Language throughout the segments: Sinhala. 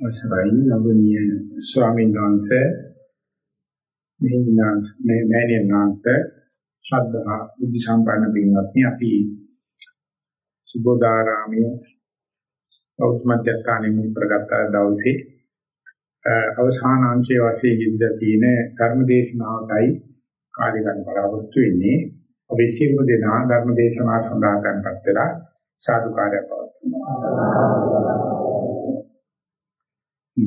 අවසරයි නවනීය ස්වාමීන් වහන්සේ මෙහිනාන්ත මේ මෑණියන්ාන්ත ශ්‍රද්ධා බුද්ධ සම්පන්න පින්වත්නි අපි සුබෝධාරාමයේ බෞද්ධ මධ්‍යස්ථානයේ මුල් කරගත්ත දවසේ අවසාන අංශයේ වශයෙන් ඉඳලා තියෙන ධර්මදේශනාවයි කාර්ය ගන්න බලාපොරොත්තු වෙන්නේ. අපි සියලු දෙනා ධර්මදේශනා සඳහා tempත් වෙලා සාදුකාරය පවත්වනවා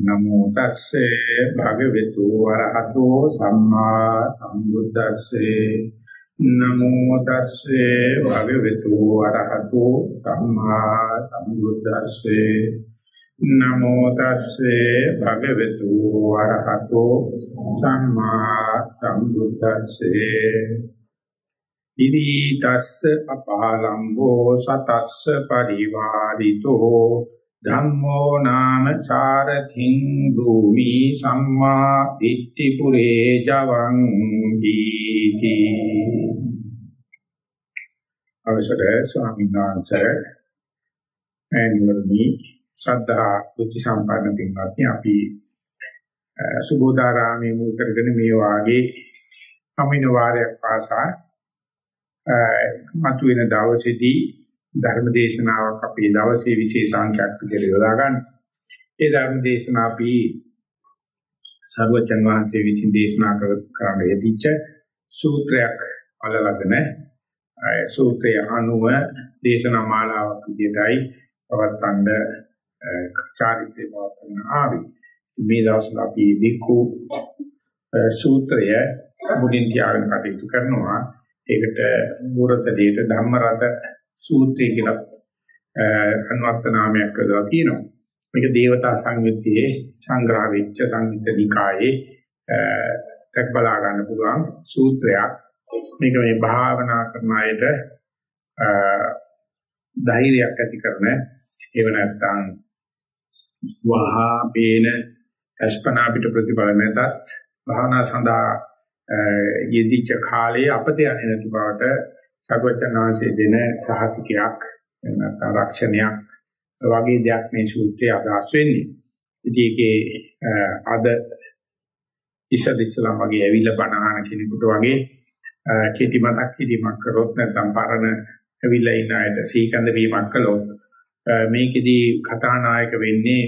නමෝ තස්සේ භගවතු වරහතෝ සම්මා සම්බුද්දස්සේ. නමෝ තස්සේ භගවතු වරහතෝ සම්මා සම්බුද්දස්සේ. නමෝ තස්සේ භගවතු වරහතෝ සම්මා සම්බුද්දස්සේ. ඉදි තස්ස අපාලම්බෝ සතස්ස පරිවාරිතෝ ධම්මෝ නාම චාරතින් භූමි සම්මා දිට්ඨි පුරේ ජවං දීති. අවසර ස්වාමීන් වහන්සේ එන්නර්මි ශ්‍රද්ධා බුද්ධ සම්පන්න පින්වත්නි අපි සුබෝධාරාමයේ මුල් කරගෙන මේ වාගේ අමින වාරයක් පාසා මතුවෙන දවසේදී ධර්ම දේශනාවක් අපේ දවසේ විශේෂාංකයක් කියලා යොදා ගන්න. ඒ ධර්ම දේශනා අපි සර්වචන් වහන්සේ විසින් දේශනා කරන යෙදිච්ච සූත්‍රයක් අලලගෙන සූත්‍රය අනුව දේශනා මාලාවක් විදිහටයි පවත්වන්න චාරිත්‍රය පවත්වන ආවි. මේ දවස්වල අපි දික්කු සූත්‍රය මුලින් තියාගෙන කටයුතු කරනවා. ඒකට මූරතදීට ධම්මරත සූත්‍රය කියලා අනුවර්ත නාමයක් කරලා තියෙනවා. මේක දේවතා සංයුත්තේ සංග්‍රහ වෙච්ච සංයුත්ත නිකායේ තක් බලා ගන්න පුළුවන් සූත්‍රයක්. මේක මේ භාවනා කරන අයට ධෛර්යයක් ඇති කරන ඒව නැත්තම් වහා පේන අස්පනා පිට ප්‍රතිඵල නැතත් භාවනා සඳහා යෙදිච්ච කාලයේ අපතේ යන්නේ නැති බවට සර්වචනාංශයේ දෙන සහතිකයක් නැත්නම් රක්ෂණයක් වගේ දෙයක් මේ සූත්‍රයේ අදහස් වෙන්නේ. ඉතින් ඒකේ අද ඉස්සර ඉස්සලම් වගේ ඇවිල්ලා බණහන කෙනෙකුට වගේ කෙටි මතක් කිරීමක් කරොත් නැත්නම් පරණ ඇවිල්ලා ඉන්න අයට සීකන්ද වීමක් කළොත් මේකෙදී කතානායක වෙන්නේ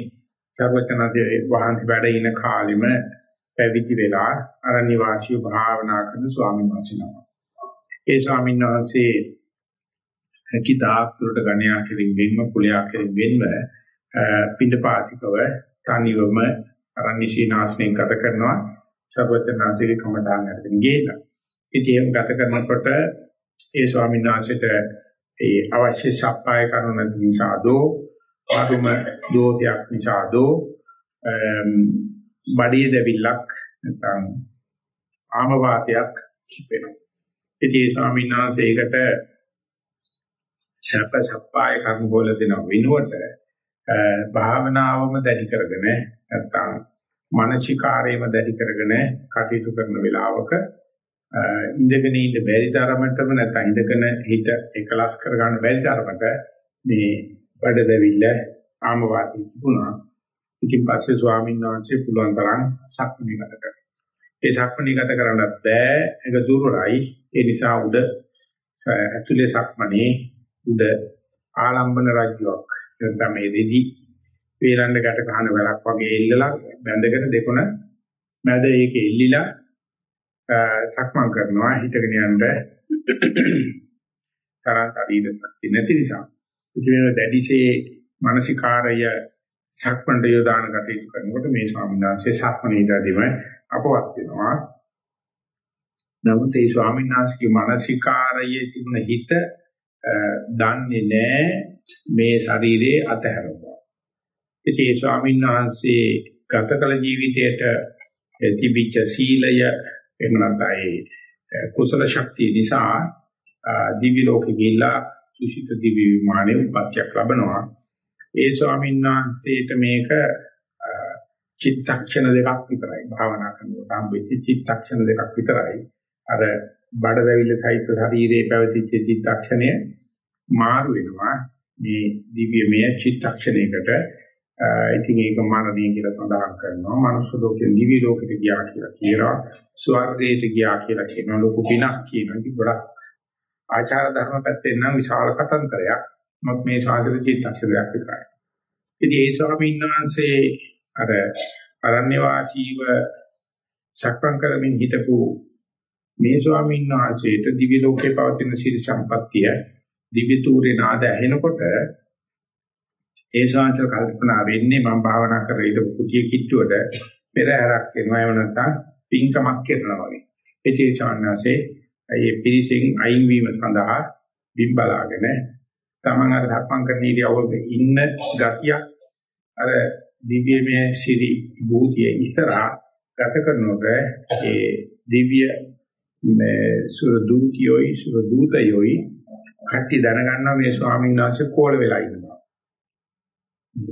සර්වචනාංශයේ වහන්සේ වැඩ ඉන කාලෙම පැවිදි වෙලා අරණ්‍ය වාසී භාවනා කරන ස්වාමීන් වහන්සේ නමක්. ඒ ස්වාමීන් වහන්සේ කිතාක් තුරට ගණයා කෙරෙන් වෙන්ව කුලයා කෙරෙන් වෙන්ව පින්ඩපාතිකව තනිවම අරණ්‍ය සීනාසනෙන් ගත කරනවා සර්වඥාන්සේගේ කමඨාන් අරගෙන ගිහිල්ලා. ඉතින් ඒක ගත කරනකොට ඒ ස්වාමීන් වහන්සේට ඒ අවශ්‍ය සප්පාය කරන නැති නිසා දෝ ආගම දෝෂයක් නිසා දෝ බඩේ දෙවිලක් නැත්නම් ආම වාතයක් කිපෙනවා. ඉතින් ස්වාමීන් වහන්සේ ඒකට සප සප්පාය කර්ම බෝල දෙන විනුවට භාවනාවම දැඩි කරගෙන නැත්තම් මානසිකාරයම දැඩි කරගෙන කටයුතු කරන වෙලාවක ඉඳගෙන ඉන්න බැරි තරමටම නැත්නම් ඉඳගෙන හිත එකලස් කරගන්න බැරි තරමට මේ බඩ දෙවිල්ල ආමවාදී තිබුණා. ඉතින් පස්සේ ස්වාමීන් වහන්සේ පුළුවන් තරම් සක්මණේ ගත කරා. ඒ සක්මණේ ගත කරන්නත් බෑ. ඒක දුර්වලයි. ඒ නිසා උඩ ඇතුලේ සක්මණේ උඩ ආලම්බන රාජ්‍යයක් නැත්නම් මේ දෙදි වේලන්න ගැට ගන්න වෙලක් වගේ එල්ලලා බැඳගෙන දෙකොන මැද ඒකේ එල්ලිලා සක්මන් කරනවා හිතගෙන යන්න තරම් ශරීර ශක්තිය නැති නිසා ඉතින් දැඩිසේ මානසිකාරය සක්මණ්ඩ යොදාන කටයුතු කරනකොට මේ ස්වාමීන් වහන්සේ සක්මණේදීම අපවත් වෙනවා නමුත් ඒ ස්වාමීන් වහන්සේගේ මානසිකාරයේ තිබුණ හිත දන්නේ නැහැ මේ ශරීරයේ අතහැරුවා. ඉතින් ඒ ස්වාමීන් වහන්සේ ගත කළ ජීවිතයට තිබිච්ච සීලය එහෙම නැත්නම් කුසල ශක්තිය නිසා දිවි ලෝකෙ ගිහිල්ලා සුසිත දිවි විමානයේ උපත්යක් ලබනවා. ඒ ස්වාමීන් වහන්සේට මේක චිත්තක්ෂණ දෙකක් විතරයි භාවනා කරනකොට හම්බෙච්ච චිත්තක්ෂණ දෙකක් විතරයි. අර බඩ වැවිල සහිත ශරීරයේ පැවතිච්ච චිත්තක්ෂණය මාරු වෙනවා මේ දිව්‍යමය චිත්තක්ෂණයකට ඉතින් ඒක මරණය කියලා සඳහන් කරනවා. මනුස්ස ලෝකෙ දිවි ලෝකෙට ගියා කියලා කියනවා. ස්වර්ගයට ගියා කියලා කියනවා. ලොකු පිනක් කියනවා. ඉතින් ගොඩක් ආචාර ධර්ම පැත්තෙන් නම් විශාල කතන්දරයක්. මොකද මේ සාධක චිත්තක්ෂරයක් විතරයි. ඉතින් ඒ ස්වාමීන් වහන්සේ අර අරණ්‍ය වාසීව සක්මන් කරමින් හිටපු මේ ස්වාමීන් වහන්සේට දිවි ලෝකේ පවතින සිරි සම්පත්තිය දිව්‍ය තූරේ නාද ඇහෙනකොට ඒ ශාන්ත කල්පනා වෙන්නේ මම භාවනා කරේ ඉඳපු කුටිය කිට්ටුවට පෙරහැරක් වෙනවා එහෙම නැත්නම් පින්කමක් කරනවා වගේ. ඒ චේතනාසේ ඒ පිරිසින් අයින් වීම සඳහා බිම් බලාගෙන තමන් අර ධක්මං කරන ඉරියව්ව ඉන්න ගතිය අර දිව්‍යමය සිරි භූතිය ඉස්සරහා ගත කරනකොට ඒ දිව්‍ය මේ සුර දූතියෝයි සුර දූතයෝයි කට්ටි දැනගන්නවා මේ ස්වාමීන් වහන්සේ කෝල වෙලා ඉන්නවා.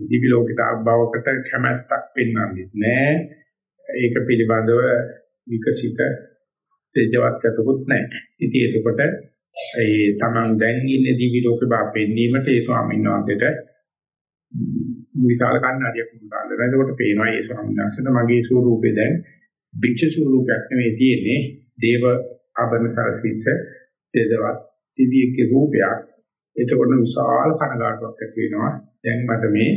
දිවි ලෝකිත අභවකට කැමැත්තක් පෙන්වන්නේ නැහැ. ඒක පිළිබඳව විකසිත තේජවත් ගතකුත් නැහැ. ඉතින් ඒකකොට ඒ තමන් දැන් ඉන්නේ දිවි ලෝකේ බා පෙන්වීමට ඒ ස්වාමීන් වහන්සේට විශාල කන්නඩියක් මුදාලා. එතකොට පේනවා ඒ ස්වාමීන් වහන්සේට මගේ ස්වරූපේ දැන් භික්ෂු ස්වරූපයක් නෙවෙයි තියෙන්නේ. දේව ආභරණ සරසිත තේජවත් දිවියක රූපයක්. එතකොට විශාල කනගාටුවක් ඇති වෙනවා. දැන් මට මේ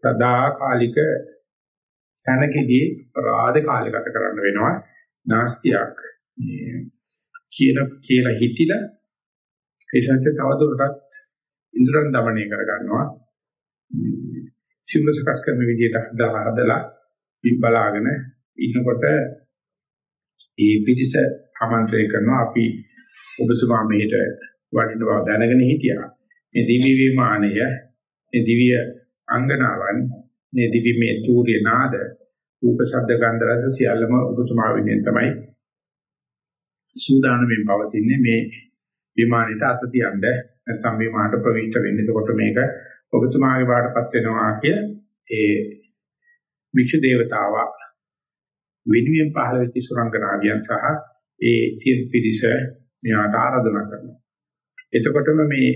සදාකාලික සනකෙදී අපරාධ කාලය ගත කරන්න වෙනවා. නාස්තියක් කියලා කියලා හිතිලා ඒ සංසය තවදුරටත් ඉන්ද්‍රයන් দমনය කර ගන්නවා. සිවුර සකස් කරන විදිහට හදලා හදලා බලාගෙන ඉන්නකොට ඒ පිටිස ආමන්ත්‍රණය කරනවා අපි ඔබතුමා මෙහෙට වඩින බව දැනගෙන හිටියා. මේ දිවි විමානය, මේ දිව්‍ය අංගනාවන්, මේ දිවි මේ තූර්ය නාද, රූප ශබ්ද ගන්ධ රස සියල්ලම ඔබතුමා වෙනුවෙන් තමයි සූදානම්ෙන් පවතින්නේ මේ විමානෙට අත තියන්න නැත්නම් විමානට ප්‍රවිෂ්ඨ වෙන්න. එතකොට මේක ඔබතුමාගේ බාටපත් වෙනවා කිය ඒ වික්ෂ දේවතාවා විනිවිද පහළ වෙච්ච සුරංගනාවියන් සහ ඒ තිර පිරිස මෙයාට ආරාධනා කරනවා. එතකොටම මේ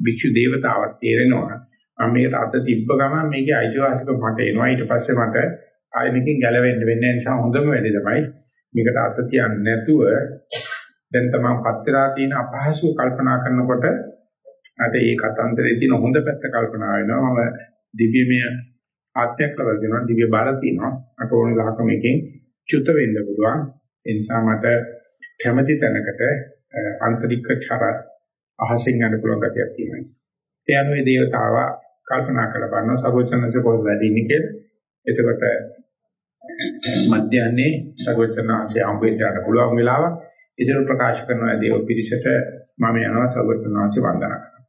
භික්ෂු දේවතාවක් තේරෙනවා මම මේකට අත තිබ්බ ගමන් මේකේ අයිතිවාසිකම මට එනවා ඊට පස්සේ මට ආයෙ මේකෙන් ගැලවෙන්න වෙන්නේ නිසා හොඳම වැඩේ තමයි මේකට අත තියන්නේ නැතුව දැන් තමයි පත් වෙලා තියෙන අපහසු කල්පනා කරනකොට අද ඒ කතන්දරේ තියෙන හොඳ පැත්ත කල්පනා වෙනවා මම දිව්‍යමය ආත්මයක් ලබා දෙනවා දිව්‍ය බාල තියෙනවා අට ඕන ගහකම එකෙන් චුත වෙන්න පුළුවන් ඒ නිසා මට කැමැති තැනකට ආන්තරික චර අහසින් යන්න පුළුවන් ගතියක් තියෙනවා. ඒ අනුවේ දේවතාව කල්පනා කරලා බලනවා සර්වචනසේ කොහොමද වැඩි ඉන්නේ කියලා. එතකොට මධ්‍යන්නේ සර්වචනාංශය අම්බෙන්ට පුළුවන් වෙලාවක් ඉදිරි ප්‍රකාශ කරන දේව පිරිසට මම යනවා සර්වචනාංශය වන්දනා කරනවා.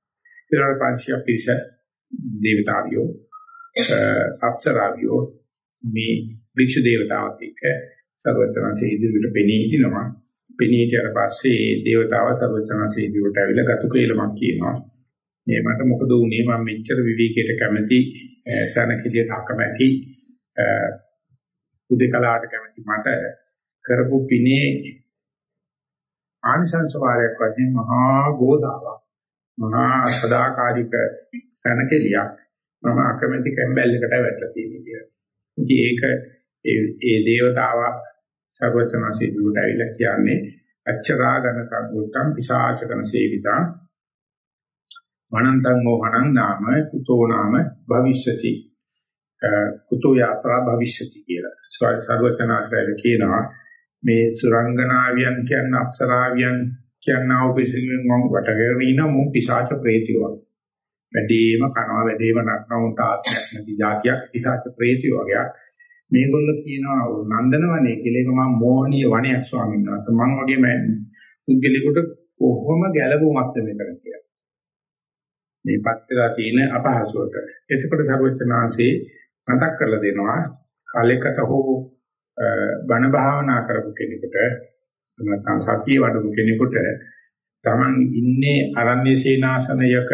ඊළඟ පංචය පිරිස දේවතාවියෝ අප්සරාවියෝ මේ වික්ෂු දේවතාවත් එක්ක සර්වචනාංශය ඉදිරියට පෙනී හිටිනවා. පෙනී හිටියට පස්සේ ඒ දේවතාව සර්වචනසේ ඉදිරියට ඇවිල්ලා ගතු කේලමක් කියනවා. මේ මට මොකද වුනේ මම මෙච්චර විවේකයට කැමති සනකිරියට අකමැති උදේකලාට කැමති මට කරපු පිනේ ආනිසංස වාරයක් වශයෙන් මහා ගෝදාවක් මහා සදාකාලික සනකිරියක් මම අකමැති කැම්බැල්ලකට වැටලා තියෙනවා කියලා. ඉතින් ඒක ඒ ඒ දේවතාවා සර්වචනසේ දුරට ඇවිල්ලා කියන්නේ අච්චරාගන සම්බුත්තම් පිසාචකන සේවිතං වනන්තං මොහණං නාම කුතෝ නාම භවිෂ්‍යති. කුතෝ යාත්‍රා භවිෂ්‍යති කියලා. සර්වචනාශ්‍රය කියනවා මේ සුරංගනාවියන් කියන අප්සරාවියන් කියනවා උපසිරින් මම වටගෙන ඉන මු පිසාච ප්‍රේතියෝ. වැඩිම කනවා වැඩිම නටනවා උන්ට ආත්මයක් නැති જાතියක් පිසාච ප්‍රේතියෝ වගේ. මේගොල්ලෝ කියනවා නන්දනවනේ කියලා එක මම මෝහනීය වනයක් ස්වාමීන් වහන්සේ මම වගේම පුද්ගලිකට කොහොම ගැළවුමක්ද මෙතන කියලා. මේ පත්‍රලා තියෙන අපහසුවට. එතකොට සර්වචනාංශේ මතක් කරලා දෙනවා කාලයකට හෝ බණ භාවනා කරපු කෙනෙකුට නැත්නම් සතිය වඩපු කෙනෙකුට Taman ඉන්නේ අරණ්‍ය සේනාසනයක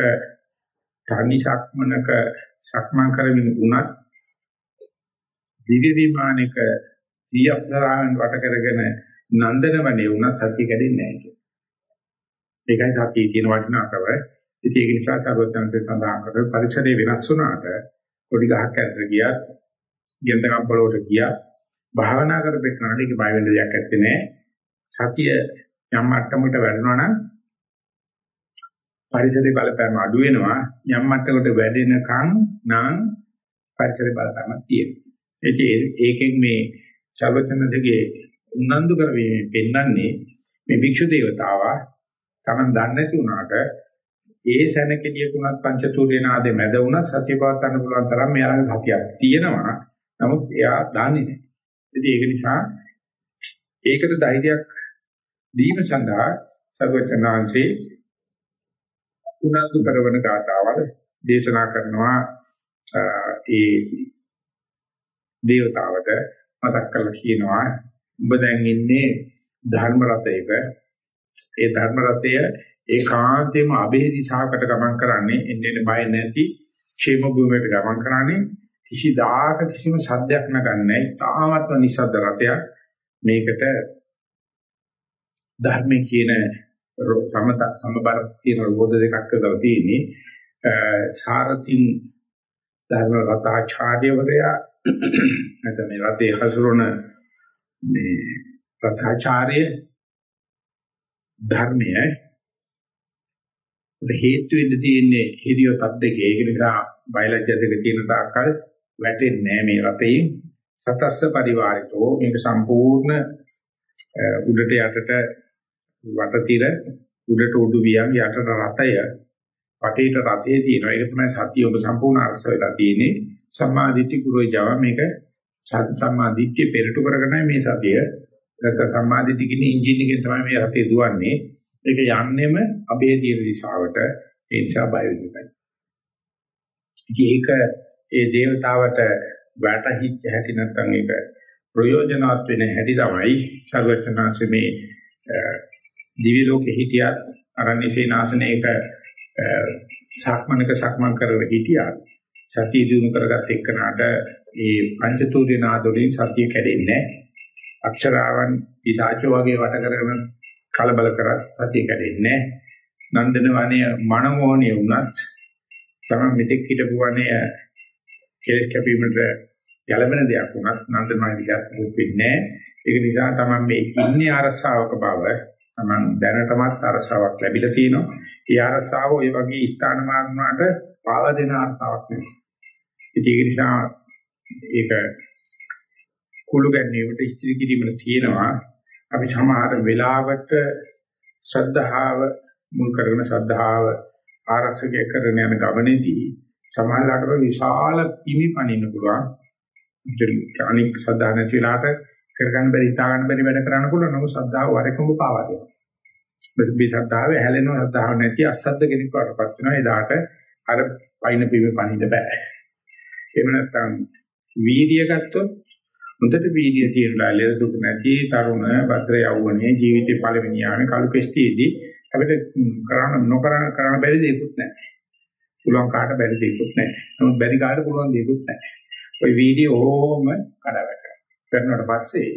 තනි සක්මනක සක්මන් කරමින් උනත් දිව්‍ය විමානයක දී අප්සරාවෙන් වට කරගෙන නන්දනවනේ වුණත් සත්‍ය කැඩෙන්නේ නැහැ කියන්නේ. ඒකයි සත්‍යයේ තියෙන වටිනාකම. ඉතින් ඒක නිසා සර්වඥාන්සේ සඳහන් කරේ පරිසරය වෙනස් වුණාට පොඩි ගහක් ඇතුළට ගියත් ගෙන්දකම් පොළොවට ගියා භාවනා කරපෙන්නාට ඒක බය වෙන්න දෙයක් නැත්තේ නෑ. සතිය යම් මට්ටමකට වැඩනවා නම් පරිසරේ බලපෑම අඩු වෙනවා. යම් මට්ටමකට වැඩෙනකන් නම් පරිසරේ බලපෑමක් තියෙනවා. ඒකෙන් මේ සර්වඥන්සේගේ උනන්දු කරවීමෙන් පෙන්වන්නේ මේ භික්ෂු දේවතාවා Taman දන්නේ නැති වුණාට ඒ සැනකෙලියකුණත් පංචතුර්යනාදේ මැද වුණත් සත්‍ය පවත්වන්න පුළුවන් තරම් මෙයාගේ සතියක් තියෙනවා. නමුත් එයා දන්නේ නැහැ. ඉතින් ඒක නිසා ඒකට ධෛර්යයක් දීම සඳහා සර්වචනාංශේ උනන්දු කරවන ගාතාවල දේශනා කරනවා ඒ දේවතාවට මතක් කරලා කියනවා ඔබ දැන් ඉන්නේ ධර්ම රතයක ඒ ධර්ම රතය ඒකාන්තයෙන්ම අබේදී සාකට ගමන් කරන්නේ එන්නේ බය නැති ക്ഷേම භූමියකට ගමන් කරන්නේ. කිසිදාක කිසිම සද්දයක් නගන්නේ තාමත්ම නිසද්ද රතයක් මේකට ධර්මයේ කියන සමත සම්බර කියන රෝධ දෙකක් කරලා තියෙන්නේ. සාරතින් ධර්ම රතාචාර්යවරයා නැත්නම් මේ රතේ හසුරන මේ රතාචාර්ය ධර්මයේ හේතු වෙන්න තියෙන්නේ හිරියොතත් දෙකේ. ඒක නිසා බයලජ්‍ය දෙක තියෙන තාක්කල් වැටෙන්නේ නැහැ මේ රතේ සතස්ස පරිවාරිතෝ. මේක සම්පූර්ණ උඩට යටට වටතිර උඩට උඩු වියන් යටට රතය වටේට රතේ තියෙනවා. ඒක තමයි සතිය ඔබ සම්පූර්ණ අර්ථ වෙලා තියෙන්නේ. සම්මාදිට්ඨි කුරෝ ජව මේක සම්මාදිට්ඨිය පෙරට කරගෙන මේ සතිය. නැත්නම් සම්මාදිට්ඨි කියන එන්ජින් එකෙන් තමයි මේ රතේ දුවන්නේ. ඒක යන්නෙම අභේදීන දිශාවට ඒ නිසා බය වෙන්නයි ඒක ඒ දේවතාවට වැටහිච්ච හැටි නැත්නම් ඒක ප්‍රයෝජනවත් වෙන හැටි තමයි සර්වචනාංශ මේ දිවි ලෝකෙ හිටියත් අරණ්‍ය සේනාසනයක සක්මනක සක්මන් කරගෙන හිටියත් සතිය දිනු කරගත් එක්කනට ඒ පංචතූර්ය නාදවලින් සතිය කැඩෙන්නේ අක්ෂරාවන් ඉසాచෝ වගේ වට කරගෙන කලබල කරත් සතිය කැඩෙන්නේ නන්දන වනයේ මනමෝහණිය වුණත් තමයි මෙතෙක් හිටපු වනයේ කෙලස් කැපීමට ගැළපෙන දෙයක් වුණත් නන්දන වනයේ විදිහට වෙන්නේ ඒක නිසා තමයි මේ ඉන්නේ අරසාවක බව තමන් දැනටමත් අරසාවක් ලැබිලා තියෙනවා. ඒ අරසාව ඔය වගේ ස්ථාන මාර්ගුණාට පාව දෙන අරසාවක් නෙවෙයි. ඒක නිසා ඒක කුළු ගැනීමට ඉස්තිරි කිරීමට තියෙනවා. අපි සමහර වෙලාවට ශ්‍රද්ධාව මුල් කරගෙන ශ්‍රද්ධාව ආරක්ෂකය කරන යන ගමනේදී සමහරවිට විශාල පිමි පනින්න පුළුවන්. අනික් ශ්‍රද්ධා නැති වෙලාවට කරගන්න බැරි හිතා ගන්න බැරි වැඩ කරන්න පුළුවන් නමුත් ශ්‍රද්ධාව වරකම පාවා දෙනවා. මේ ශ්‍රද්ධාවේ හැලෙනවා ශ්‍රද්ධාව නැති අසද්ද කෙනෙක් වඩපත් වෙනවා එදාට අර පයින් පිමි පනින්න බෑ. එහෙම නැත්නම් වීර්ය ගත්තොත් හොඳට වීර්ය තියෙනවා ලෙඩ දුක නැති තරුණ භද්‍ර යෞවනයේ ජීවිතේ පළවෙනි යාමේ කලු කෙස්ටිදී අපිට කරන්න නොකරන කරන්න බැරි දෙයක්වත් නැහැ. පුළුවන් කාට බැරි දෙයක්වත් නැහැ. නමුත් බැරි කාට පුළුවන් දෙයක්වත් නැහැ. ওই වීර්ය ඕම කඩවැට. කරනවට පස්සේ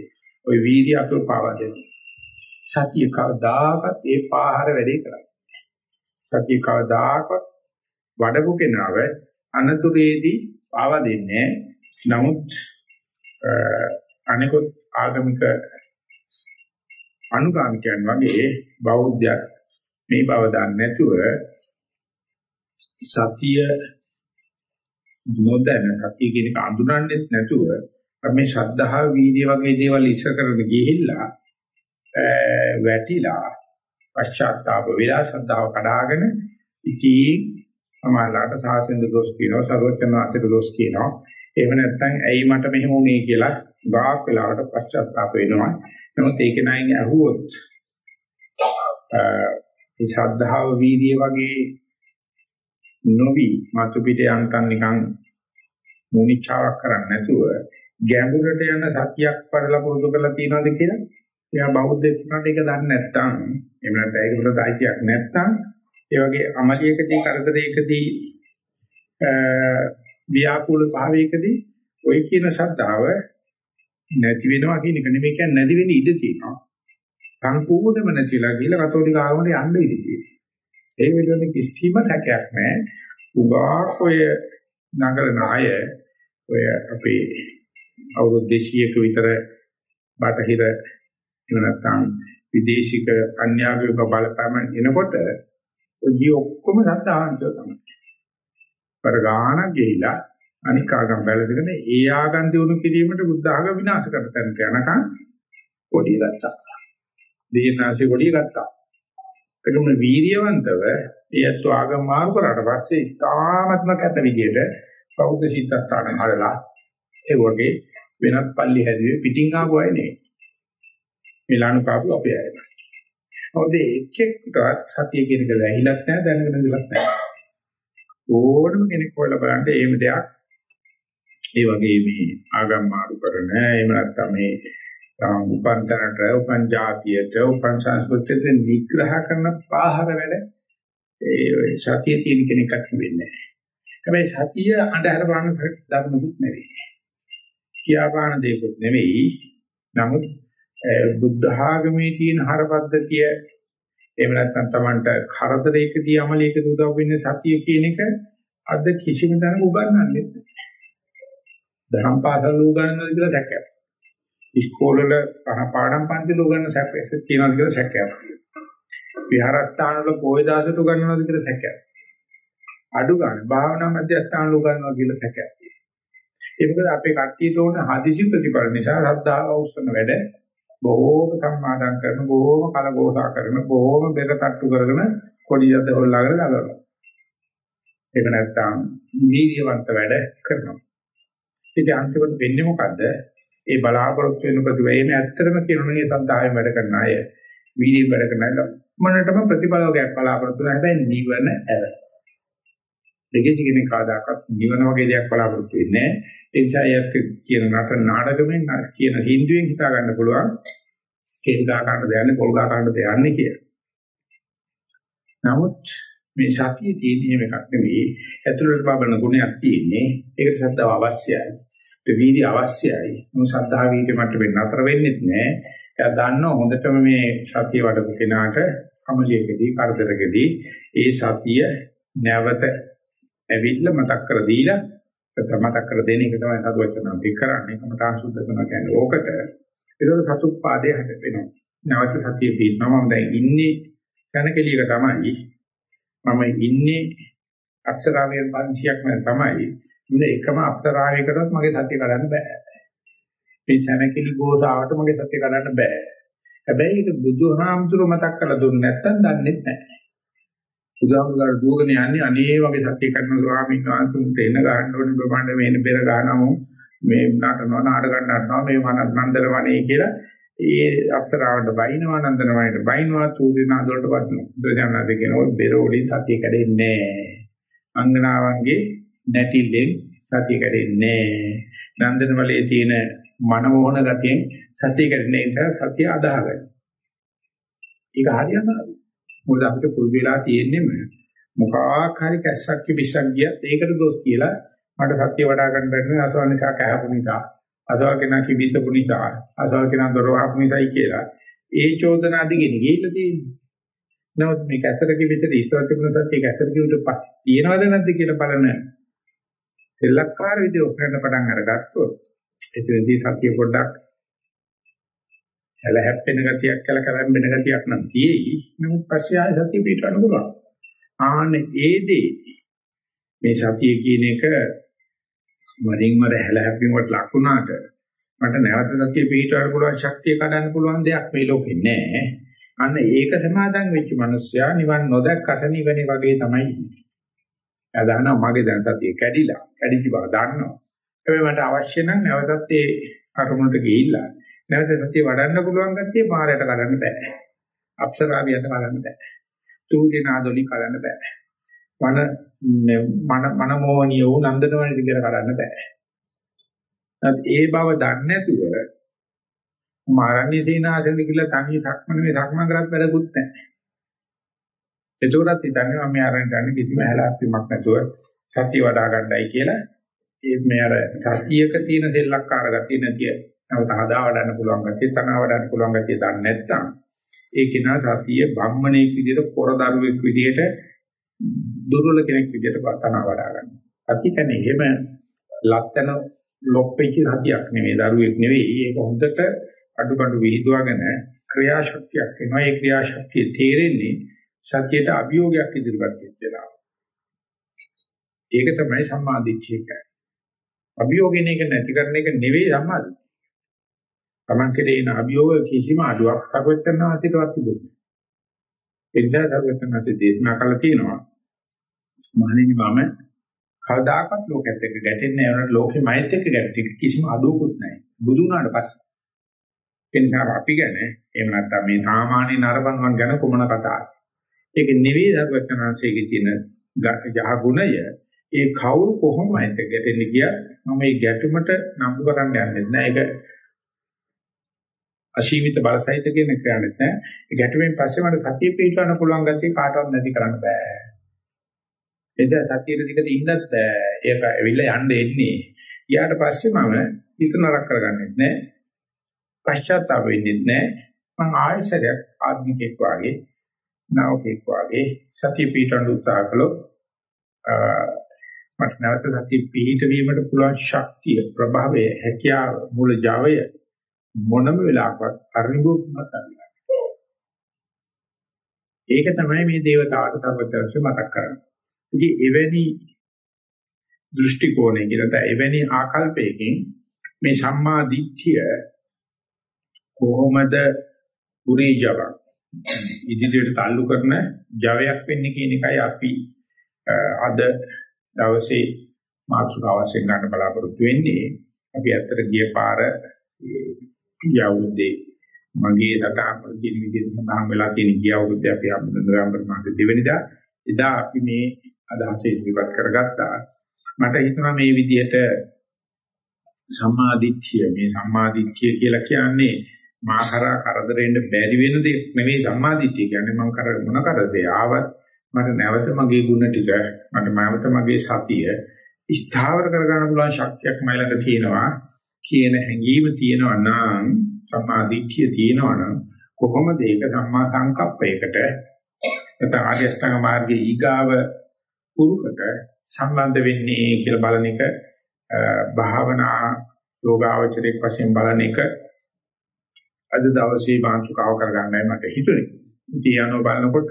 ওই වීර්ය අපේ පාවා දෙනවා. සතිය කවදාකවත් ඒ පාහර වැඩේ කරන්නේ. සතිය කවදාකවත් වඩපු කෙනාව අනතුරේදී පාවා දෙන්නේ නමුත් අනිකුත් ආගමික අනුගාමිකයන් වගේ බෞද්ධයන් මේ බව දන්නේ නැතුව සතිය නොදැන සතිය කියන එක අඳුනන්නේ නැතුව මේ ශ්‍රද්ධාව වීර්ය වගේ දේවල් ඉස්සර කරගෙන ගිහිල්ලා වැටිලා පශ්චාත්තාප වෙලා ශ්‍රද්ධාව කඩාගෙන ඉතින් සමාලාට සාසෙන්ද දොස් කියනවා සර්වචනාසිර දොස් කියනවා. එහෙම නැත්නම් ඇයි මට මෙහෙම වුනේ කියලා ගාක් වෙලාවට පශ්චාත්තාප වෙනවා. නමුත් ඒක නයින් ඇහුවොත් ඒ ශ්‍රද්ධාව වීර්ය වගේ නොවි මාතු පිට යන්තම් නිකන් මුනිච්චාවක් කරන්නේ නැතුව ගැඹුරට යන සතියක් පරිලා පුරුදු කරලා තියනවාද කියලා එයා බෞද්ධ කෙනාට ඒක දන්නේ නැත්නම් එහෙම නැත්නම් ඒක වල සාහිත්‍යයක් නැත්නම් ඒ වගේ අමලියකදී කරදරයකදී ව්‍යාකූල භාවයකදී ඔය කියන ශ්‍රද්ධාව නැති වෙනවා කියන එක නෙමෙයි. කියන්නේ නැති වෙන්න ඉඩ තියෙනවා. සම්පූර්ණයෙන්ම නැතිලා ගිහලා කතෝලික ආගමට යන්න ඉඩ තියෙනවා. ඒ වෙලාවේ කිසිම සැකයක් නැහැ. උගා ඔය නගරන අය ඔය අපේ අවුරුදු 200ක විතර බටහිර එහෙම නැත්නම් විදේශික අන්‍යාගමික බලපෑම එනකොට ඔය ඔක්කොම සත්‍යාවන්තය තමයි. පරගාන ගිහිලා අනික් ආගම් බැලගෙන ඒ ආගම් දිනු කිරීමට බුද්ධ ආගම විනාශ කර තැනට යනකම් කොඩිය ගත්තා. දෙයනාසි කොඩිය ගත්තා. ඒකම වීර්යවන්තව ඒත් ආගම මාරු කරාට පස්සේ තාමත්ම කැත විදියට බෞද්ධ සිද්ධාස්ථාන හදලා ඒ වගේ වෙනත් පල්ලි හැදුවේ පිටින් ආපු අය නෙවෙයි. මිලානු කාපු අපේ අය. මොකද එක් එක්කටවත් සතිය කියන එක වැහිලක් නැහැ දැනගෙන ඉඳලක් නැහැ. ඕනම කෙනෙක් හොයලා බලන්න එහෙම දෙයක් ඒ වගේ මේ ආගම් මාරු කරන එහෙම නැත්නම් මේ උපන් තැනට උපන් જાතියට උපන් සංස්කෘතියට නිග්‍රහ කරන පාහර වැඩ ඒ සතිය තියෙන කෙනෙක්ට වෙන්නේ නැහැ. හැබැයි සතිය අඳහර බලන ධර්මකුත් නෙවෙයි. කියාපාන දෙයක්වත් නෙවෙයි. නමුත් බුද්ධ ආගමේ තියෙන හරපද්ධතිය එහෙම නැත්නම් Tamanට කරදරයකදී අමලයකදී උදව් වෙන්නේ සතිය කියන එක අද කිසිම තැනක උගන්වන්නේ නැහැ. දහම් පාසල් උගන්වනවා කියලා සැකයක්. ඉස්කෝලවල පාඩම් පන්තිල උගන්වන සැකයක් තියෙනවා කියලා සැකයක්. විහාරස්ථාන වල පොය දාසට උගන්වනවාද කියලා සැකයක්. අඩු ගන්න භාවනා මධ්‍යස්ථාන වල උගන්වනවා කියලා සැකයක් තියෙනවා. ඒ මොකද අපේ කට්ටියට ඕන හදිසි ප්‍රතිඵල නිසා ශ්‍රද්ධාව අවශ්‍යන වැඩ බොහෝම සම්මාදම් කරන බොහෝම කලගෝසා කරන බොහෝම බෙර තට්ටු කරගෙන කොඩියද හොල්ලාගෙන දඟලනවා. ඒක නැත්තම් නීතිවන්ත වැඩ කරනවා. ඉතින් අන්තිමට වෙන්නේ මොකද්ද? ඒ බලාපොරොත්තු වෙන ප්‍රතිවේම ඇත්තටම කියනවා මේ සද්ධායෙන් වැඩ කරන අය වීර්යයෙන් වැඩ කරන අය මනටම ප්‍රතිඵලෝගයක් බලාපොරොත්තු වෙන හැබැයි නිවන ඇර. දෙකේ කෙනෙක් කාදාකත් නිවන වගේ දෙයක් බලාපොරොත්තු වෙන්නේ නැහැ. ඒ නිසා යක් කියන නට නාටකමෙන් කියන හින්දුවෙන් හිතා ගන්න පුළුවන් කේල් ගා ගන්න දෙන්නේ පොල් ගා ගන්න දෙන්නේ කියලා. නමුත් මේ සතිය තියෙන එකක් නෙවෙයි. ඇතුළට බබන ගුණයක් තියෙන්නේ. ඒකට ශ්‍රද්ධාව අවශ්‍යයි. ඒ වීර්ය අවශ්‍යයි. මොකද ශ්‍රද්ධාව වීර්ය මට්ටමේ නතර වෙන්නේ නැහැ. එයා දන්නවා හොඳටම මේ සතිය වඩපු කෙනාට අමලියකදී කරදරකදී ඒ සතිය නැවත ඇවිල්ලා මතක් කර දීලා මතක් කර දෙන එක තමයි සතුටුචනන්ති කරන්නේ. කමඨාන් සුද්ධ කරනවා කියන්නේ ඕකට. ඒකවල සතුප්පාදේ හැදෙනවා. නැවත සතිය පිටනම මම දැන් ඉන්නේ කනකලියක තමයි. මම ඉන්නේ අක්ෂරාවය 500ක් මම තමයි. ඉන්න එකම අක්ෂරාවයකටවත් මගේ සතිය කඩන්න බෑ. මේ සනකලි ගෝසාවට මගේ සතිය කඩන්න බෑ. හැබැයි ඒක බුදුහාමුදුරුව මතක් කරලා දුන්නේ නැත්නම් දන්නේ නැහැ. බුදුහාමුදුරුවෝ දුවගෙන යන්නේ අනේ වගේ සත්‍ය කරන ස්වාමීන් වහන්සේට එන ගන්න ඕනේ. බබණ්ඩ මේන පෙර ගන්නමු මේ නටනවා නාටක නටනවා මේ මන නන්දර වනේ කියලා ඒ අක්ෂරාවට බයිනවා. නන්දන වනේට බයිනවා චූරිනා වලට වටනවා බුදුජානනාද කියනවා බෙරෝලින් සත්‍ය කැඩෙන්නේ අංගනාවන්ගේ නැටිලෙන් සත්‍ය කැඩෙන්නේ නන්දන වලේ තියෙන මනෝහන ගතියෙන් සත්‍ය කැඩෙන්නේ නිසා සත්‍ය අදාහගන්න. ඒක හරියම මොකද අපිට පුරුදු වෙලා තියෙන්නේම මොකක් හරි කැස්සක් කිවිසක් ගියත් ඒකට දොස් කියලා මට සත්‍ය වඩා ගන්න බැරි අසවල් නිසා කැහපු නිසා අසවල් කෙනා කිවිසපු නිසා අසවල් කෙනා දොර වහපු නිසායි කියලා ඒ චෝදනා දිගෙන ගිහිල්ලා තියෙන්නේ. නමුත් මේ කැසර කිවිසට ඉස්සර තිබුණ සත්‍ය කැසර කිවිසට තියෙනවද නැද්ද කියලා බලන සෙල්ලක්කාර විදිහට ඔක්කොම පටන් අරගත්තොත් එතනදී සත්‍ය පොඩ්ඩක් හැල හැප්පෙන ගතියක් කල කරම්බෙන ගතියක් නම් තියෙයි. නමුත් පස්සේ ආය සතිය පිටවන්න පුළුවන්. ආන්නේ ඒදී මේ සතිය කියන එක වරින් වර හැල හැප්පීමකට ලකුණාට මට නැවත සතිය පිටවන්න පුළුවන් ශක්තිය කඩන්න පුළුවන් දෙයක් මේ ලෝකේ නැහැ. අන්න ඒක සමාදන් වෙච්ච මිනිස්සයා නිවන් නොදැක්කට නිවනේ වගේ තමයි ඉන්නේ. එයා දන්නවා මගේ දැන් සතිය කැඩිලා, කැඩිච්ච බව දන්නවා. හැබැයි මට අවශ්‍ය නම් නැවතත් ඒ අරමුණට ගිහිල්ලා නැවත සතිය වඩන්න පුළුවන් ගැතිය පාරයට කරන්න බෑ. අප්සරාවියට කරන්න බෑ. තුන්දෙනාදොලි කරන්න බෑ. මන මන මනමෝහනිය වූ නන්දනවන විදිහට කරන්න බෑ. ඒ බව දන්නේ නැතුව මාරණ්‍ය සීනාසෙන් කියලා තනිය සක්මන මේ සක්මන් කරත් වැඩකුත් නැහැ. එතකොටත් හිතන්නේ මම ආරෙන් ගන්න කිසිම හැලැප්පීමක් නැතුව සතිය වඩා ගන්නයි කියලා ඒ මේ අර සතියක තියෙන සෙල්ලක්කාර ගතිය නැතිය නැවත හදා වඩන්න පුළුවන් ගැතිය තනවා වඩන්න පුළුවන් ගැතිය දන්නේ නැත්නම් ඒ කිනා සතිය බම්මණේක් විදිහට පොර දරුවෙක් විදිහට දුර්වල කෙනෙක් විදිහට තනවා වඩා ගන්නවා. සතිය කියන්නේ එහෙම ලක්තන ලොප්පෙච්ච හතියක් නෙවෙයි දරුවෙක් නෙවෙයි. ඒක හොඳට අඩුබඩු විහිදුවගෙන ක්‍රියාශක්තියක් වෙනවා. ඒ ක්‍රියාශක්තිය තේරෙන්නේ සතියට අභියෝගයක් ඉදිරිපත් වෙච්චලා ඒක තමයි සම්මාදිට්ඨිය කියන්නේ. අභියෝගින එක නැති කරන එක නෙවෙයි සම්මාදිට්ඨිය. Taman කෙරේ එන අභියෝග කිසිම අඩුවක් සකවෙත්තනාසිතවත් තිබුණේ ඒ නිසා සර්වඥාන්සේ දේශනා කළා තියෙනවා මහණෙනි මම කවදාකවත් ලෝකෙත් එක්ක ගැටෙන්නේ නැහැ. ලෝකෙ මයිත් එක්ක ගැටෙන්නේ කිසිම අඩුවකුත් නැහැ. බුදු වුණාට පස්සේ. ඒ නිසා අපි ගැන එහෙම නැත්නම් මේ සාමාන්‍ය නරඹන් ගැන කොමන කතාවක්. ඒක නෙවෙයි සර්වඥාන්සේගේ තියෙන යහගුණය. ඒ කවුරු කොහොමයිද ගැටෙන්නේ කිය මම මේ ගැටුමට නම්බු කරන්න යන්නේ නැහැ. ඒක අසීමිත බලසහිත කියන ක්‍රියාවක් නැහැ. ඒ ගැටුමෙන් පස්සේ මට සතිය පිටවන්න පුළුවන් ගැතිය කාටවත් නැති කරන්න බෑ. එනිසා සතියේ දිගට ඉන්නත් ඒක ඇවිල්ලා යන්න එන්නේ. ඊට පස්සේ මම හිත නරක කරගන්නෙත් නෑ. පශ්චාත්තාප වෙන්නෙත් නෑ. මම ආයෙසරයක් ආත්මිකෙක් වාගේ නාවකෙක් වාගේ සතිය පිටවන්න උත්සාහ කළොත් මට නැවත සතිය පිහිට වීමට පුළුවන් ශක්තිය ප්‍රභාවය හැකියාව මූල ජවය මොනම වෙලාවකවත් අරිඹුත් මතක් ඒක තමයි මේ දේවතාවට සර්වතරස්ස මතක් කරන්නේ. ඉතින් එවැනි දෘෂ්ටි කෝණය කියලා එවැනි ආකල්පයකින් මේ සම්මා දිට්ඨිය කොහොමද පුරේ ජව ඉදිරියට تعلق කරන ජවයක් වෙන්නේ කියන එකයි අපි අද දවසේ මාතෘකාවසෙන් ගන්න බලාපොරොත්තු වෙන්නේ අපි ඇත්තට ගිය පාර යවුද්දේ මගේ සටහන් වල කියන විදිහට සඳහන් වෙලා තියෙන ගිය අවුරුද්දේ අපි නොවැම්බර් මාසේ දෙවෙනිදා එදා අපි මේ අදහස ඉදිරිපත් කරගත්තා. මට හිතෙනවා මේ විදිහට සම්මාදිට්ඨිය මේ සම්මාදිට්ඨිය කියලා කියන්නේ මා කරා කරදරෙන්න බැරි වෙන දෙයක් නෙවෙයි සම්මාදිට්ඨිය කියන්නේ මම කර මොන කරදේ ආවත් මට නැවත මගේ ಗುಣ ටික මට නැවත මගේ සතිය ස්ථාවර කරගන්න පුළුවන් ශක්තියක් මයි ළඟ තියෙනවා කියන හැඟීම තියෙනවා නම් සම්මාදිට්ඨිය තියෙනවා නම් කොහොමද ඒක සම්මා සංකප්පයකට නැත්නම් ආර්ය අෂ්ටාංග මාර්ගයේ ඊගාව පුරුකට සම්බන්ධ වෙන්නේ කියලා බලන එක භාවනා යෝගාවචරයක් වශයෙන් බලන එක අද දවසේ මාතෘකාව කරගන්නයි මට හිතුනේ. ඉතින් යනවා බලනකොට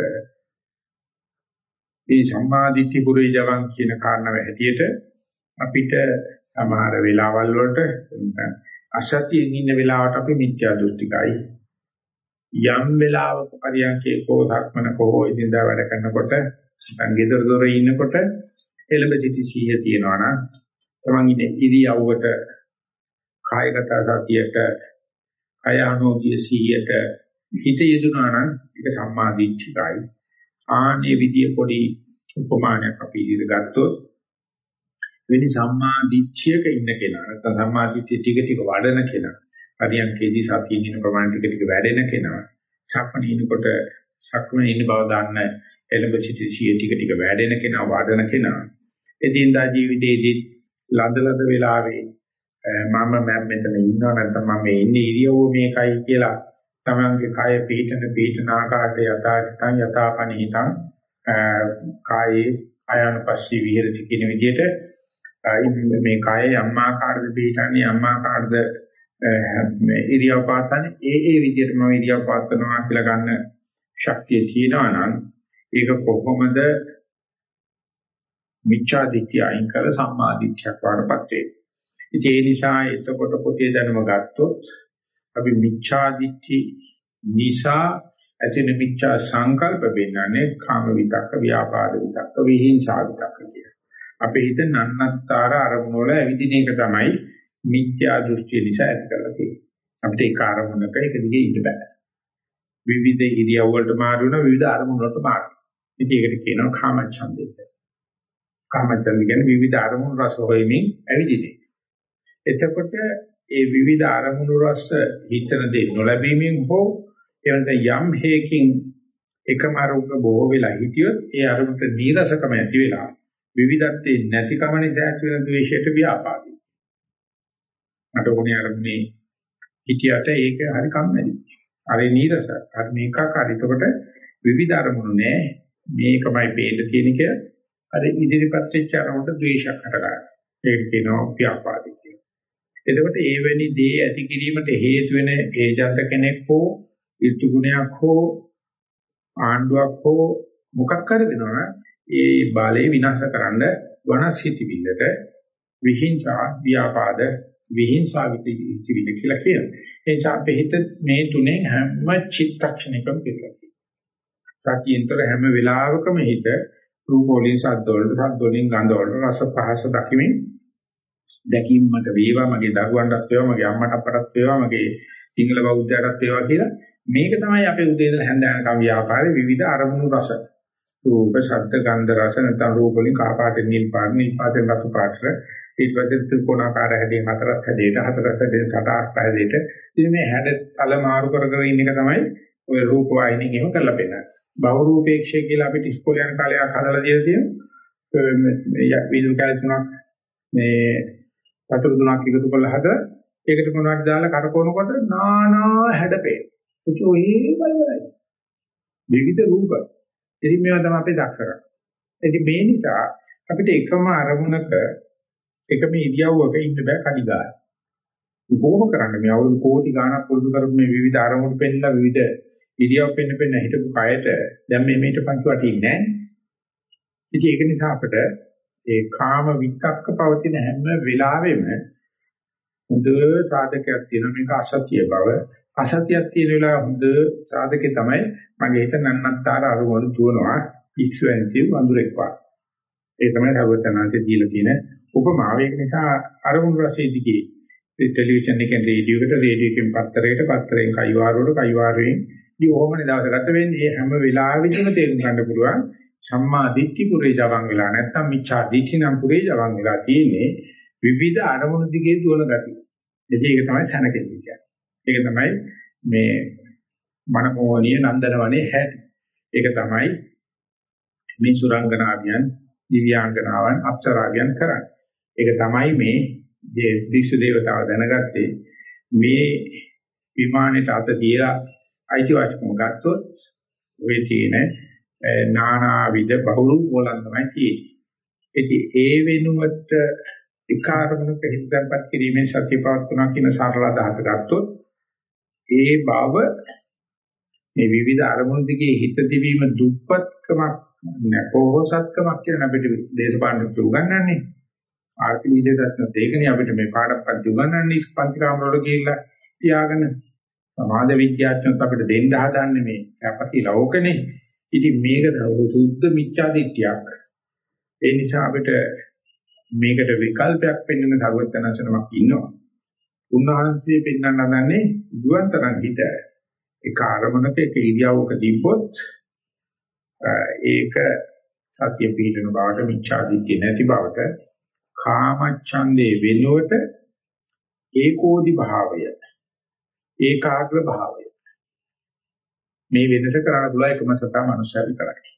මේ සම්මාදිට්ඨි පුරේ ජවන් කියන කාරණාව හැටියට අපිට සමහර වෙලාවල් වලට අසතියෙන් ඉන්න වෙලාවට අපි මිත්‍යා දෘෂ්ටිකයි. යම් වෙලාවක පරියන්කේ කෝ ධක්මන කෝ ඉදින්දා වැඩ කරනකොට නැත්නම් ගෙදර දොරේ ඉන්නකොට එළඹ සිටි සීය තියනවා නම් තමන් ඉන්නේ ඉරියව්වට කායගත සතියට කය අනෝගිය සීයට හිත යෙදුනා නම් ඒක සම්මා දිට්ඨිකයි ආනේ විදිය පොඩි උපමානයක් අපි ඉදිරියට ගත්තොත් වෙනි සම්මා දිට්ඨියක ඉන්න කෙනා නැත්නම් සම්මා දිට්ඨිය ටික ටික වඩන කෙනා පරියන්කේදී සතියින් ඉන්න ප්‍රමාණ ටික ටික වැඩෙන කෙනා සක්මණේ ඉන්නකොට සක්මණේ ඉන්න බව දන්න එළඹ සිටි සිය ටික ටික වැඩෙන කෙනා වඩන කෙනා. එදින්දා ජීවිතයේදී ලද ලද වෙලාවේ මම මම මෙතන ඉන්නවා නැත්නම් මම ඉන්නේ ඉරියව්ව මේකයි කියලා තමන්ගේ කය පිහිටන පිහිටන ආකාරයට යථාර්ථයන් යථාපනිහිතං කායේ අයනුපස්සී විහෙරති කියන විදිහට මේ කය යම් ආකාරයක පිහිටන්නේ යම් ආකාරයක මේ ඉරියව් පාත්තන්නේ ඒ ඒ විදිහට මම ඉරියව් පාත්තනවා කියලා ගන්න ශක්තිය තියෙනවා නම් ඒක කොහොමද මිච්ඡා දිට්ඨිය අයින් කර සම්මා දිට්ඨියක් වඩපත් වේ. ඉතින් ඒ නිසා එතකොට පොතේ දැනුම ගත්තොත් අපි මිච්ඡා දිට්ඨි නිසා ඇතින මිච්ඡා සංකල්ප වෙනන්නේ කාම විතක්ක ව්‍යාපාද විතක්ක විහිංසා විතක්ක කියන. අපේ හිත නන්නත්තර අරමුණ වල ඇවිදින එක තමයි මිත්‍යා දෘෂ්ටිය නිසා ඇති කරලා තියෙන්නේ. අපිට ඒක අරමුණක එක දිගේ ඉන්න බෑ. විවිධ ඉරියව් වලට මාරු වෙන විවිධ අරමුණු වලට මාරු. ඉතින් ඒකට කියනවා කාමච්ඡන්දය කියලා. කාමච්ඡන්ද කියන්නේ විවිධ අරමුණු රස හොයමින් ඇවිදින්නේ. එතකොට ඒ විවිධ අරමුණු රස හිතන දේ නොලැබීමෙන් හෝ එවනත යම් හේකින් එකම අරමුණ බොහෝ වෙලා හිටියොත් ඒ අරමුණට නීරසකම ඇති වෙලා විවිධත්වයේ නැතිකම නිසා ඇති වෙන ද්වේෂයට ව්‍යාපාදී. මට ඕනේ අරමුණේ හිතියට ඒක හරි කම්මැලි. අර නීරස. අර මේකක් හරි. එතකොට විවිධ අරමුණු නෑ. මේකමයි පේන්න තියෙන එක අර ඉදිරිපත් වෙච්ච අරමුණට ද්වේෂයක් හටගන්නවා. ඒක කියනවා ව්‍යාපාදේ කියලා. එතකොට ඒ වෙනි දේ ඇති කිරීමට හේතු වෙන ඒජන්ත කෙනෙක් හෝ ඍතු ගුණයක් හෝ ආණ්ඩුවක් හෝ මොකක් හරි දෙනවා ඒ බාලේ විනාශ කරන්න වනස්හිතවිල්ලට විහිංසා ව්‍යාපාද විහිංසා විතිවිල කියලා කියනවා. ඒ නිසා අපේ හිත මේ තුනෙන් හැම චිත්තක්ෂණයකම පිළිලා තියෙනවා. සතියෙන්තර හැම වෙලාවකම හිත රූප වලින් ශබ්ද වලට ශබ්ද වලින් ගන්ධ වලට රස පහස දකිමින් දැකීමකට වේවා මගේ දරුවන්ටත් වේවා මගේ අම්මට අපටත් වේවා මගේ සිංහල බෞද්ධයටත් වේවා කියලා මේක තමයි අපේ උදේ ඉඳලා හැන්ද යනකම් ව්‍යාපාරේ විවිධ අරමුණු රස රූප ශබ්ද ගන්ධ රස නැත්නම් රූප වලින් කහ පාට නිල් පාට නිල් පාටෙන් රතු පාට ඊට පස්සේ ත්‍රිකෝණාකාර හැදෙන හතරක් හැදෙට හතරක් හැදෙන සටහක් හැදෙට. ඉතින් මේ හැඩ තල මාරු කර කර ඉන්න එක තමයි ඔය රූප වාහිනියෙන් එහෙම කරලා පෙන්නන්නේ. බහුරූපේක්ෂය කියලා අපිට ඉස්කෝලේ යන කාලේ හදලා දීලා තියෙනවා. මේ වීදුරු කැලේ තුනක් මේ වතුර තුනක් එකතු කරලා හද ඒකට මොනවද දාලා කරකවනකොට නානා හැඩපේ ඒක ඔහේ බලවලයි විවිධ රූප. ඉතින් මේවා තමයි අපේ දක්ෂකම් ඉතින් මේ නිසා අපිට එකම අරමුණක එකම ඉරියව්වක ඉන්න බෑ කඩිගාන. කොහොම කරන්නේ මේ අවුරුදු කෝටි ගාණක් පුරුදු කරපු මේ විවිධ අරමුණු පෙන්නලා විවිධ ඉරියව් පෙන්න පෙන්න හිටපු කයට දැන් මේ මේට පංච වටින්නේ නැහැ. ඉතින් ඒක නිසා අපිට ඒ කාම වික්කක්ක පවතින හැම වෙලාවෙම හොඳ සාධකයක් තියෙනවා මේක අසත්‍ය බව. අසත්‍යයක් තියෙන වෙලාව හොඳ සාධකේ තමයි මගේ හිත නන්නත්තර අරමුණු දුවනවා ඉක්ෂුවෙන්ටි වඳුරෙක් වගේ. ඒ තමයි සර්වඥාන්සේ දීලා තියෙන උපමාව. ඒක නිසා අරමුණු රසයේ දිගේ ටෙලිවිෂන් එකෙන් රේඩියෝ එකට රේඩියෝ එකෙන් පත්තරයකට පත්තරෙන් කයිවාරුවට කයිවාරුවෙන් ඉතින් ඕමනේ දවස ගත වෙන්නේ මේ හැම වෙලාවෙදිම තේරුම් ගන්න පුළුවන් සම්මා දිට්ඨි පුරේ ජවන් වෙලා නැත්තම් මිච්ඡා දිට්ඨි නම් පුරේ ජවන් වෙලා තියෙන්නේ විවිධ අරමුණු දිගේ දුවන ගතිය. ඉතින් ඒක තමයි සැනකෙන්නේ කියන්නේ. ඒක තමයි මේ මනෝමෝහනීය නන්දනවනේ හැටි. ඒක තමයි මේ සුරංගනාවියන් දිව්‍යාංගනාවන් අප්සරාවියන් කරන්නේ. ඒක තමයි මේ දිස්ස දේවතාව දැනගත්තේ මේ විමානයට අත තියලා අයිතිවාසිකම ගත්තොත් ඔය තියෙන නානාවිද බහුරු වලන් තමයි තියෙන්නේ. ඉතින් ඒ වෙනුවට විකාරමනක හිතපත් කිරීමෙන් සත්‍ය පවත්වනවා කියන සරල අදහස ගත්තොත් ඒ බව මේ විවිධ අරමුණු දිගේ හිත දිවීම දුප්පත්කමක් නැපොහසත්කමක් කියන අපිට දේශපාලන උගන්වන්නේ ආර්ථික විශේෂඥත් ඒකනේ අපිට මේ පාඩම්පත් උගන්වන්නේ පන්ති කාමරවල ගිහිල්ලා තියාගෙන සමාජ විද්‍යාඥයොත් අපිට දෙන්න හදන්නේ මේ කැපති ලෝකනේ. ඉතින් මේක සුද්ධ මිච්ඡා දිට්ඨියක්. ඒ නිසා අපිට මේකට විකල්පයක් පෙන්වන සර්වඥාසනමක් ඉන්නවා. උන්වහන්සේ පෙන්වන්න හදන්නේ දුවන්තරන් හිත. ඒක ආරමුණක ඒක ඉරියව්වක දීපොත් ඒක සත්‍ය පිළින බවට මිච්ඡා දිට්ඨිය නැති බවට කාමච්ඡන්දේ වෙනුවට ඒකෝදි භාවය ඒකාග්‍ර භාවය මේ වෙනස කරන්න පුළුවන් එකම සතා මනුෂ්‍යය විතරයි.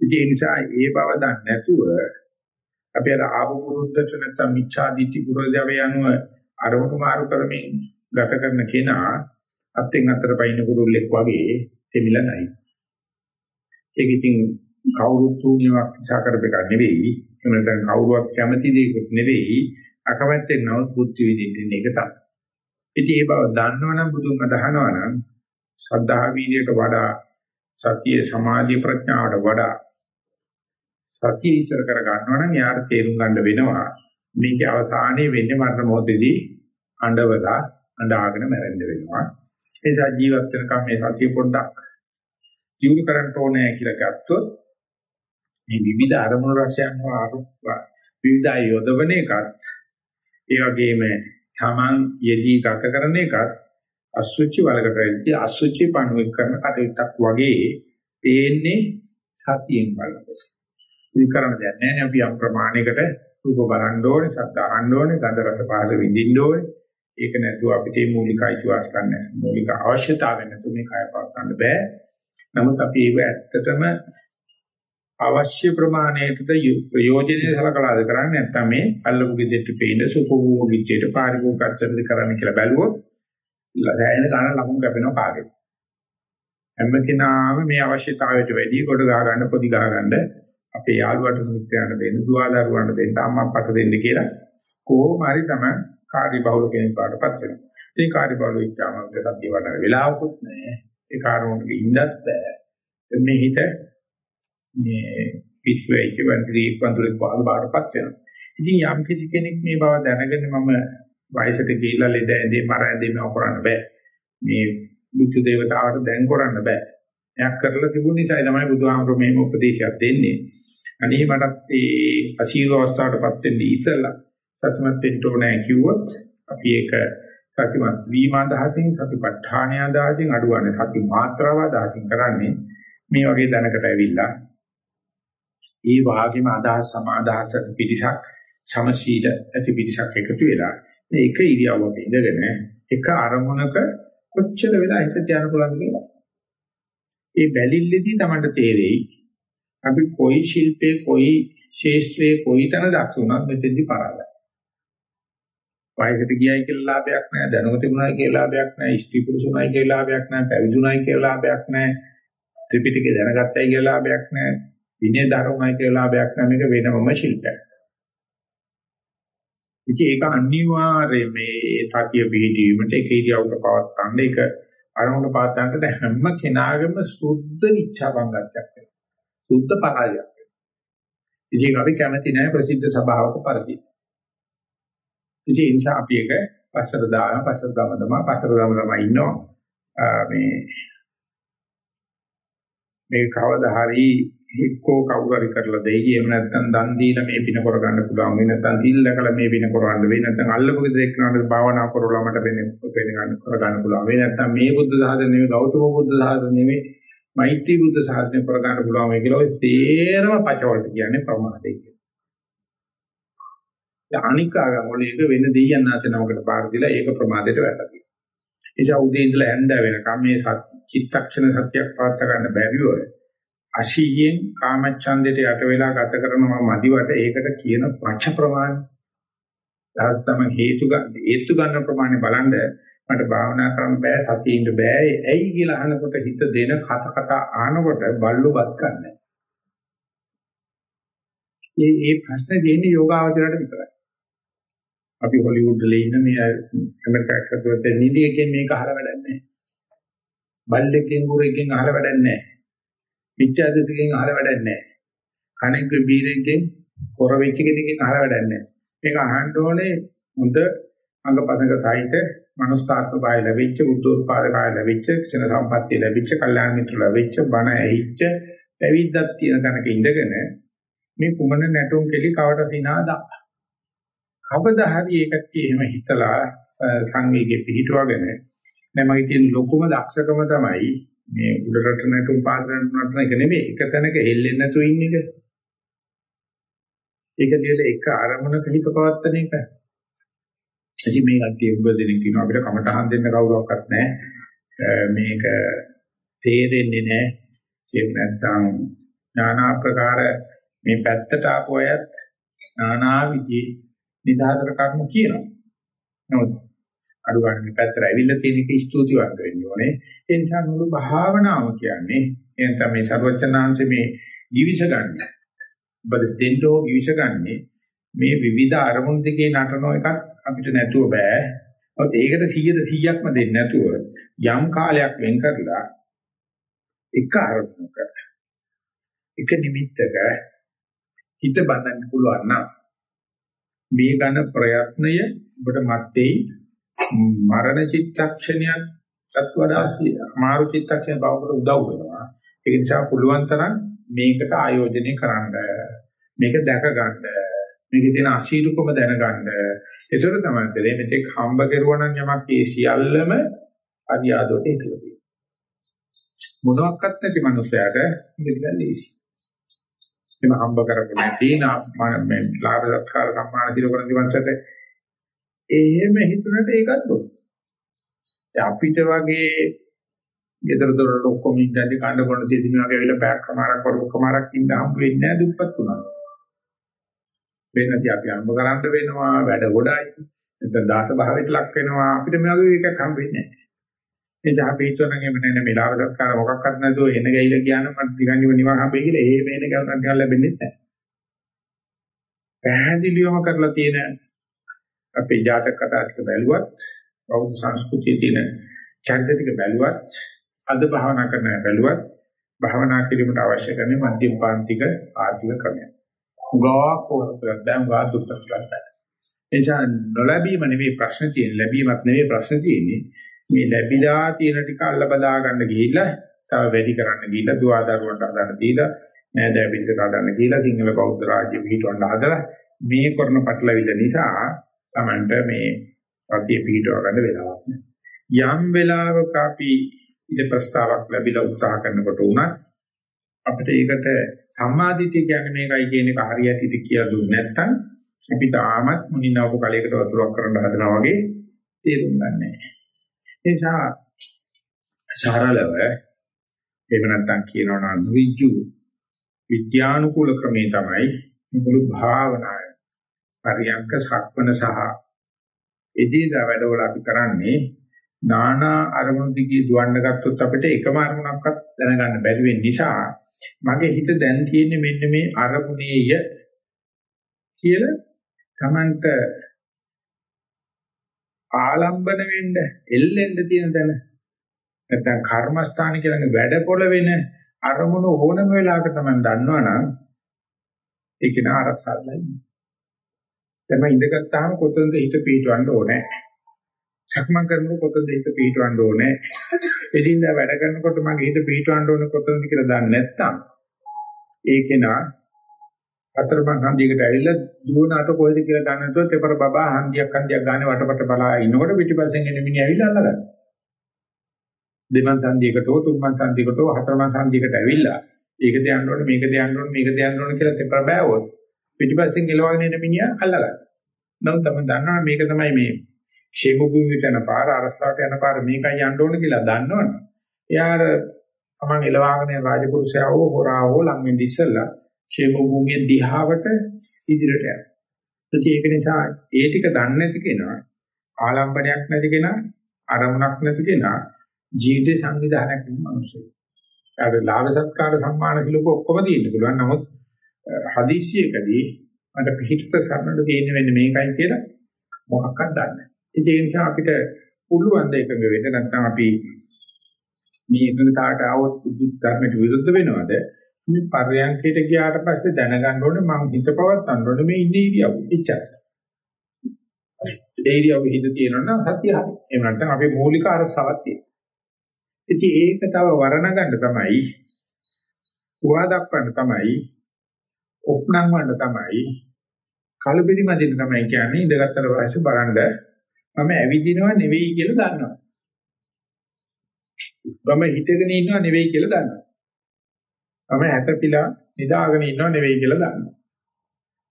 ඉතින් ඒ නිසා ඒ බව දන්නේ නැතුව අපි අර ආපු පුරුද්දට නැත්නම් මිච්ඡා දිට්ඨි පුරුද්දව යනුව අරමුණු මාරු කරමින් ගත කරන කෙනා අත්ෙන් අතට පයින් කුරුල්ලෙක් වගේ දෙමිලා නැහැ. ඒක ඉතින් කවුරුත් තුනියක් ඉසා කරපෙක නෙවෙයි. එහෙම නැත්නම් කවුරුවත් කැමති දෙයක්වත් නෙවෙයි. අකමැත්තෙන් නවත් බුද්ධ විදින්න එක තමයි. ඉතින් ඒ බව දන්නවනම් බුදුන් අදහනවනම් ශ්‍රද්ධා වීර්යයට වඩා සතිය සමාධි ප්‍රඥාවට වඩා සතිය ඉස්සර කර ගන්නවනම් යාට තේරුම් ගන්න වෙනවා මේකේ අවසානයේ වෙන්නේ මරණ මොහොතේදී අඬවලා අඬාගෙන මැරෙන්න වෙනවා ඒ නිසා ජීවත් වෙනකම් මේ සතිය පොඩ්ඩක් ජීවත් කරන්න ඕනේ කියලා ගත්තොත් මේ විවිධ අරමුණු රසයන් වල විවිධ යොදවන එකත් ඒ වගේම Taman යෙදී ගත කරන එකත් අසුචි වලකට වෙද්දී අසුචි පණුවෙක් කරන කටයුත්තක් වගේ පේන්නේ සතියෙන් බලනකොට. ඉතින් කරන්න දෙයක් නැහැ අපි යම් ප්‍රමාණයකට රූප බලන්න ඕනේ, ශබ්ද අහන්න ඕනේ, ගන්ධ රස පහළ විඳින්න ඕනේ. ඒක නැතුව අපිට මූලික අයිතිවාසිකම් නැහැ. මූලික අවශ්‍යතාවය නැතුව මේ කය පවත්වන්න බෑ. නමුත් අපි ඒක ඇත්තටම අවශ්‍ය ප්‍රමාණයට ප්‍රයෝජනෙ සලකලාද කරන්නේ නැත්නම් මේ අල්ලපු ගෙදෙට්ට පේන සුඛෝභෝගීත්වයට පාරිභෝගිකත්වයට කරන්නේ කියලා බැලුවොත් ලැහැෙන ගන්න ලකුණු කැපෙනවා කාගෙද හැම කෙනාම මේ අවශ්‍යතාවයට වැඩි කොට ගහ ගන්න පොඩි ගහ ගන්න අපේ යාළුවට මිත්‍රයන්ට දෙන්න, දුවදරුවන්ට දෙන්න, අම්මා අප්පට දෙන්න කියලා කොහොම හරි තමයි කාර්යබහුල කෙනෙක් පාටපත් වෙනවා. ඉතින් කාර්යබහුල වෙච්චාම අපිට සත්‍ය වඩන වෙලාවකුත් නැහැ. ඒ කාර්යෝන්ට ඉන්නත් බෑ. මේ හිත මේ පිස්සුවේ ඉවන්ත්‍රි පන්තුලේ පාඩපත් වෙනවා. ඉතින් යම් කිසි කෙනෙක් මේ බව දැනගෙන මම වයසට ගිහිල්ලා ලෙඩ ඇඳේ මර ඇඳේ මේව කරන්න බෑ. මේ බුද්ධ දේවතාවට දැන් කරන්න බෑ. එයක් කරලා තිබුණ නිසා තමයි බුදුහාමුදුරු මේම උපදේශයක් දෙන්නේ. අනේ මටත් ඒ අසීව අවස්ථාවටපත් වෙන්න ඉස්සෙල්ලා සතුටුමත් වෙන්න ඕනේ කිව්වොත් අපි ඒක සතිමත් වීම අදහසින් සතිපට්ඨානය අදහසින් අඩුවන්නේ සති මාත්‍රාව අදහසින් කරන්නේ මේ වගේ දැනකට ඇවිල්ලා ඒ වාගේම අදහස් සමාදාහස පිටිසක් සමශීල ඇති පිටිසක් එකතු වෙලා මේ එක ඉරියව්වක ඉඳගෙන එක අරමුණක කොච්චර වෙලා හිත තියන්න පුළුවන්ද කියලා. ඒ බැලිල්ලේදී තමයි තේරෙයි අපි කොයි ශිල්පේ කොයි ශේෂ්ත්‍රයේ කොයි තැන දක්ෂ වුණත් මෙතෙන්දි පරාදයි. වයසට ගියයි කියලා ලාභයක් නැහැ, දැනුම තිබුණායි කියලා ලාභයක් නැහැ, ස්ත්‍රී පුරුෂුණායි කියලා ලාභයක් නැහැ, පැවිදුණායි කියලා ලාභයක් නැහැ, ත්‍රිපිටකය දැනගත්තයි කියලා ලාභයක් නැහැ, විනය ධර්මයි කියලා ලාභයක් නැහැ. මේක වෙනමම ශිල්පයක්. ඉතින් ඒක අනිවාර්යයෙන් මේ සතිය පිළිදීමට ඒක ඉරියව්වක පවත්තන්න ඒක අරමුණ පාත්තන්නට හැම කෙනාගේම සුද්ධ ඉච්ඡා බංගත්වයක් වෙනවා. සුද්ධ පරාජයක් වෙනවා. ඉතින් අපි කැමති නැහැ ප්‍රසිද්ධ සභාවක පරිදි. ඉතින් ඒ නිසා අපි ඒක පස්සට දාන පස්සට ගම තමයි පස්සට ගම තමයි ඉන්නවා. මේ මේ කවදා හරි එක්කෝ කවුරු හරි කරලා දෙයි එහෙම නැත්නම් දන් දීලා මේ පින කරගන්න පුළුවන් වෙයි නැත්නම් සිල් දැකලා මේ පින කරවන්න වෙයි නැත්නම් අල්ලපු දෙයක් කරනකොට භාවනා කරලා මට වෙන්නේ වෙන ගන්න කරගන්න පුළුවන් වෙයි නැත්නම් මේ බුද්ධ සාධන නෙවෙයි ගෞතම බුද්ධ සාධන නෙවෙයි මෛත්‍රී බුද්ධ සාධන කරගන්න පුළුවන් වෙයි කියලා ඔය තේරම පචවලට කියන්නේ ප්‍රමාදේ කියලා. ඒ අනික මොලේක වෙන දෙයයන් නැසනවකට පාර දීලා ඒක ප්‍රමාදයට වැටලා. නිසා උදේ ඉඳලා හැන්ද වෙනකම් මේ චිත්තක්ෂණ සත්‍යයක් පවත් ගන්න බැරිව අශීයෙන් කාමච්ඡන්දයට යට වෙලා ගත කරනවා මදිවට ඒකට කියන පච්ච ප්‍රමාණය. දහස් තම හේතු ගන්න හේතු ගන්න ප්‍රමාණය බලන්න මට භාවනා කරන්න බෑ සතියින්ද බෑ ඇයි කියලා අහනකොට හිත දෙන කත කතා ආනකොට බල්ලුපත් ගන්නෑ. මේ මේ ප්‍රශ්නේ දෙන්නේ යෝගාවචරයට විතරයි. අපි හොලිවුඩ් වල ඉන්න මේ ඇමරිකාවට සතුට නිදියකින් මේක අහලා වැඩක් නැහැ. බල්ලෙක්ගෙන් ගුරෙක්ගෙන් අහලා වැඩක් නැහැ. පිටාදතිකෙන් අහලා වැඩක් නැහැ. කණෙක් බීරෙක්ගෙන් කොර වෙච්ච කෙනකින් අහලා වැඩක් නැහැ. මේක අහන්න ඕනේ හොඳ අංගපදක සහිත මනුස්තාත්ම බය ලැබිච්ච බුද්ධෝත්පාද කාය ලැබිච්ච ක්ෂණ සම්පත්තිය ලැබිච්ච කල්යාණ මිත්‍ර ලැබිච්ච බණ ඇහිච්ච පැවිද්දක් තියෙන තැනක ඉඳගෙන මේ කුමන නැටුම් කෙලි කවට සිනාදා කවදා හරි ඒකත් එහෙම හිතලා සංවේගයේ පිහිටවගෙන දැන් මගේ තියෙන ලොකුම දක්ෂකම තමයි මේ උඩරට නැටුම් පාදන නටන එක නෙමෙයි එක තැනක හෙල්ලෙන්නේ නැතුව ඉන්න එක. ඒක දිහා එක අරමුණක හිත පවත්තන එක. ඉතින් මේ කට්ටිය උඹ දෙනෙක් කියනවා අපිට කමටහන් දෙන්න කවුරක්වත් නැහැ. මේක තේරෙන්නේ නැහැ. ඒක නැත්තම් নানা ආකාර මේ පැත්තට ආපු අයත් নানা විදිහේ නිදාසර කර්ම කියනවා. නමුත් අඩු ගන්න මේ පැත්තට ඇවිල්ලා තියෙන එක ස්තුතිවන්ත වෙන්න ඕනේ. ඒ නිසා මුළු භාවනාව කියන්නේ එතන මේ සර්වචනාංශ මේ givis ගන්න. බද දෙන්නෝ givis ගන්නේ මේ විවිධ අරමුණු දෙකේ නටන එකක් අපිට නැතුව බෑ. ඔත් ඒකට 100ට 100ක්ම දෙන්නේ නැතුව යම් කාලයක් වෙන් කරලා එක අරමුණක එක නිමිත්තක හිත බඳන්න පුළුවන් නම් මේ ගන්න ප්‍රයත්නය ඔබට මැත්තේ මරණ චිත්තක්ෂණයක් සත් වඩා අමාරු චිත්තක්ෂණ බවට උදව් වෙනවා. ඒ නිසා පුළුවන් තරම් මේකට ආයෝජනය කරන්න. මේක දැක ගන්න. මේකේ තියෙන අශීරුකම දැනගන්න. ඒතර තමයි තේ මෙතෙක් හම්බ කරුවා නම් යමක් ඒ සියල්ලම අරියාදොට ඉතුරු වෙනවා. මොනවත් නැති මනුස්සයාට මේක දිගට ලේසි. එම හම්බ කරගෙන නැති මේ ලාභ සත්කාර සම්මාන දිරකරන දිවංශයට එහෙම හිතුනට ඒකත් දුක්. අපිට වගේ ගෙදර දොරට ඔක්කොම ඉඳන්දි කන්න බොන දෙදින වගේ වෙලා බෑග් කමාරක් වරු කමාරක් ඉඳ හම්බ වෙන්නේ නැහැ දුප්පත් උනා. වෙනදී අපි හම්බ කරන්න වෙනවා වැඩ ගොඩයි. නැත්නම් දාස භාවයට ලක් වෙනවා අපිට මේ වගේ එකක් හම්බ වෙන්නේ නැහැ. ඒ ජාපේ හිතුවනම් එමෙ නේ මේ ලාභ සත්කාර මොකක්වත් නැතුව එන ගිහිල්ලා කියන්න මට දිගන්නිව නිවන් හම්බෙයි කියලා ඒ මේන ගමනක් ගන්න ලැබෙන්නේ නැහැ. පැහැදිලිවම කරලා තියෙන අපේ ජාතක කතා ටික බැලුවත් බෞද්ධ සංස්කෘතියේ තියෙන චරිත ටික බැලුවත් අද භාවනා කරන බැලුවත් භාවනා කිරීමට අවශ්‍ය කරන මධ්‍යම පාන්තික ආර්ථික ක්‍රමය. උගා කොහොමද දැන් වා දුක්ඛ කියලා. එනිසා නොලැබීම නෙවෙයි ප්‍රශ්න තියෙන්නේ ලැබීමක් නෙවෙයි ප්‍රශ්න තියෙන්නේ මේ ලැබිලා තියෙන ටික අල්ල බදා ගන්න ගිහිල්ලා තව වැඩි කරන්න ගිහිල්ලා දුවදරුවන්ට හදන්න දීලා නෑදෑ පිටට හදන්න කියලා සිංහල බෞද්ධ රාජ්‍ය පිටවන්න හදලා මේ කරන පටලවිල්ල නිසා Tamanට මේ රතිය පිටව ගන්න වෙලාවක් නෑ යම් වෙලාවක අපි ඉද ප්‍රස්තාවක් ලැබිලා උත්සාහ කරනකොට උනත් අපිට ඒකට සම්මාදිටිය කියන්නේ මේකයි කියන එක හරියට කියලා දුන්නේ නැත්නම් අපි තාමත් මුනිනවක කලයකට වතුරක් කරන්න හදනවා වගේ තේරුම් ගන්න නැහැ. ඒ නිසා සරලව එහෙම නැත්නම් කියනවා නම් ඍජු විද්‍යානුකූල ක්‍රමේ තමයි මුළු භාවනාව පරියංක සක්වන සහ එදිනදා වැඩවල අපි කරන්නේ නානා අරමුණු දිගේ දුවන්න ගත්තොත් අපිට එකම අරමුණක්වත් දැනගන්න බැරි වෙන නිසා මගේ හිත දැන් තියෙන්නේ මෙන්න මේ අරමුණේය කියලා Tamanට ආලම්බන වෙන්න එල්ලෙන්න තියෙන තැන. නැත්නම් කර්මස්ථාන කියලා වැඩ පොළ වෙන අරමුණු ඕනම වෙලාවක තමයි දන්නවනම් ඒක න අරසල්ලා ඉන්නේ. දැන් ඉඳගත්තාම කොතනද හිත පිටවන්න ඕනේ. සක්මන් කරනකොට කොතනද හිත පිටවන්න ඕනේ. එදින්දා වැඩ කරනකොට මගේ හිත පිටවන්න ඕනේ කොතනද කියලා දන්නේ නැත්නම් ඒකේනා අතරමං හන්දියකට ඇවිල්ලා දුවන අත කොහෙද කියලා දන්නේ නැතුව තෙපර බබා හන්දියක් හන්දියක් ගන්න වටපට බලා ඉන්නකොට පිටිපස්සෙන් එන මිනිහ ඇවිල්ලා අල්ලගන්න. දෙමන් හන්දියකට තුන්මන් හන්දියකට හතරමන් හන්දියකට ඇවිල්ලා ඒකද යන්න ඕනේ මේකද යන්න ඕනේ මේකද යන්න ඕනේ කියලා තෙපර බෑවොත් පිටිපස්සෙන් එලවගෙන එන මිනිහා අල්ලගන්න. නමුත් තමයි දන්නවා මේක තමයි මේ ෂේමුභූමියට යන පාර අරසාවට යන පාර මේකයි යන්න ඕනේ කියලා දන්නවනේ. එයාට තමන් එලවාගෙන රාජපුරුෂයා හෝ හොරා හෝ ලං වෙන්න ඉස්සෙල්ලා ക്ഷേමභූමිය දිහාවට ඉදිරියට යනවා. ඒක නිසා ඒ ටික දන්නේ නැති කෙනා ආලම්බණයක් නැති කෙනා අරමුණක් නැති කෙනා ජීවිතේ සංවිධානයක් වෙන මිනිස්සෙක්. ඒක ලාභ සත්කාර සම්මාන සිලක ඔක්කොම තියෙන්න පුළුවන්. නමුත් හදිස්සියකදී මට පිහිට සරණට තියෙන්න වෙන්නේ මේකයි කියලා මොකක්වත් දන්නේ නැහැ. ඒ නිසා අපිට පුළුවන් ද එකඟ වෙන්න නැත්නම් අපි මේ එකඟතාවට આવොත් බුදු ධර්මයට විරුද්ධ වෙනවද? මේ පර්යංකයට ගියාට පස්සේ දැනගන්න ඕනේ මම හිත පවත්වන්න ඕනේ මේ ඉන්නේ ඉරියව්. එච්චරයි. ඒ ඉරියව් හිත තියෙනවා නම් සතිය හරි. එහෙම නැත්නම් අපේ මූලික අරසාවක් තියෙනවා. ඉතින් ඒක තව වර්ණ ගන්න තමයි උවා දක්වන්න තමයි ඔප්නම් වන්න තමයි කලබිරි මදින්න තමයි කියන්නේ ඉඳගත්තර පස්සේ බලන්න මම ඇවිදිනවා නෙවෙයි කියලා දන්නවා. මම හිතගෙන ඉන්නවා නෙවෙයි කියලා දන්නවා. මම හැතපිලා නිදාගෙන ඉන්නව නෙවෙයි කියලා දන්නවා.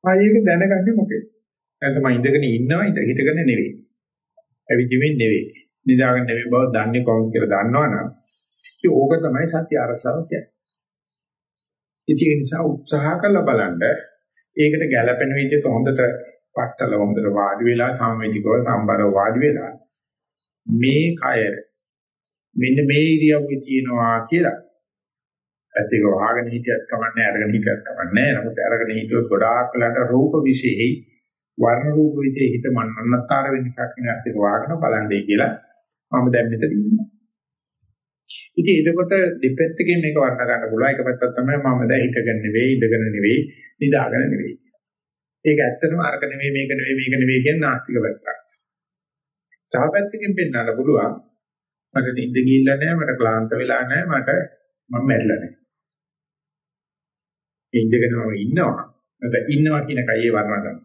ආ ඒක දැනගන්නේ මොකේද? නැත්නම් මම ඉඳගෙන ඉන්නවා හිතගෙන නෙවෙයි. ඇවිදිමින් නෙවෙයි. නිදාගෙන නෙවෙයි බව දන්නේ කොහොමද කියලා දන්නවනම් ඉතින් ඕක තමයි සත්‍ය අරසාව කියන්නේ. ඉතින් ඒ නිසා උත්සාහ කරලා බලන්න. ඒකට ගැළපෙන විදිහට හොඳට පట్టල හොඳට වාඩි වෙලා සමමිතිකව සම්බරව වාඩි වෙලා මේ කය මෙන්න මේ ඉරියව්වේ තියෙනවා කියලා. ඇත්ත ඒක වහගෙන හිටියත් කමන්නේ අරගෙන හිටියත් කමන්නේ නමුත් අරගෙන හිටියොත් ගොඩාක් වෙලාට රූප විශේෂයි වර්ණ රූප විශේෂ හිත මන්නතර වෙන නිසා කියන ඇත්ත ඒක වහගෙන බලන්නේ කියලා මම දැන් මෙතන ඉන්නවා. ඉතින් එතකොට දෙපැත්තකින් මේක වර්ණ ගන්න පුළුවන් එක පැත්තක් තමයි මම දැන් හිතගෙන නෙවෙයි ඉඳගෙන නෙවෙයි නිදාගෙන නෙවෙයි ඒක ඇත්තටම අරක නෙවෙයි මේක නෙවෙයි මේක නෙවෙයි කියන නාස්තික පැත්තක් තව පැත්තකින් පෙන්වන්න පුළුවන් මට නිින්ද ගිහිල්ලා නැහැ මට ක්ලාන්ත වෙලා නැහැ මට මම මැරිලා නැහැ ඉඳගෙනම ඉන්නවා. නැත්නම් ඉන්නවා කියන එකයි ඒ වර්ණ ගන්න.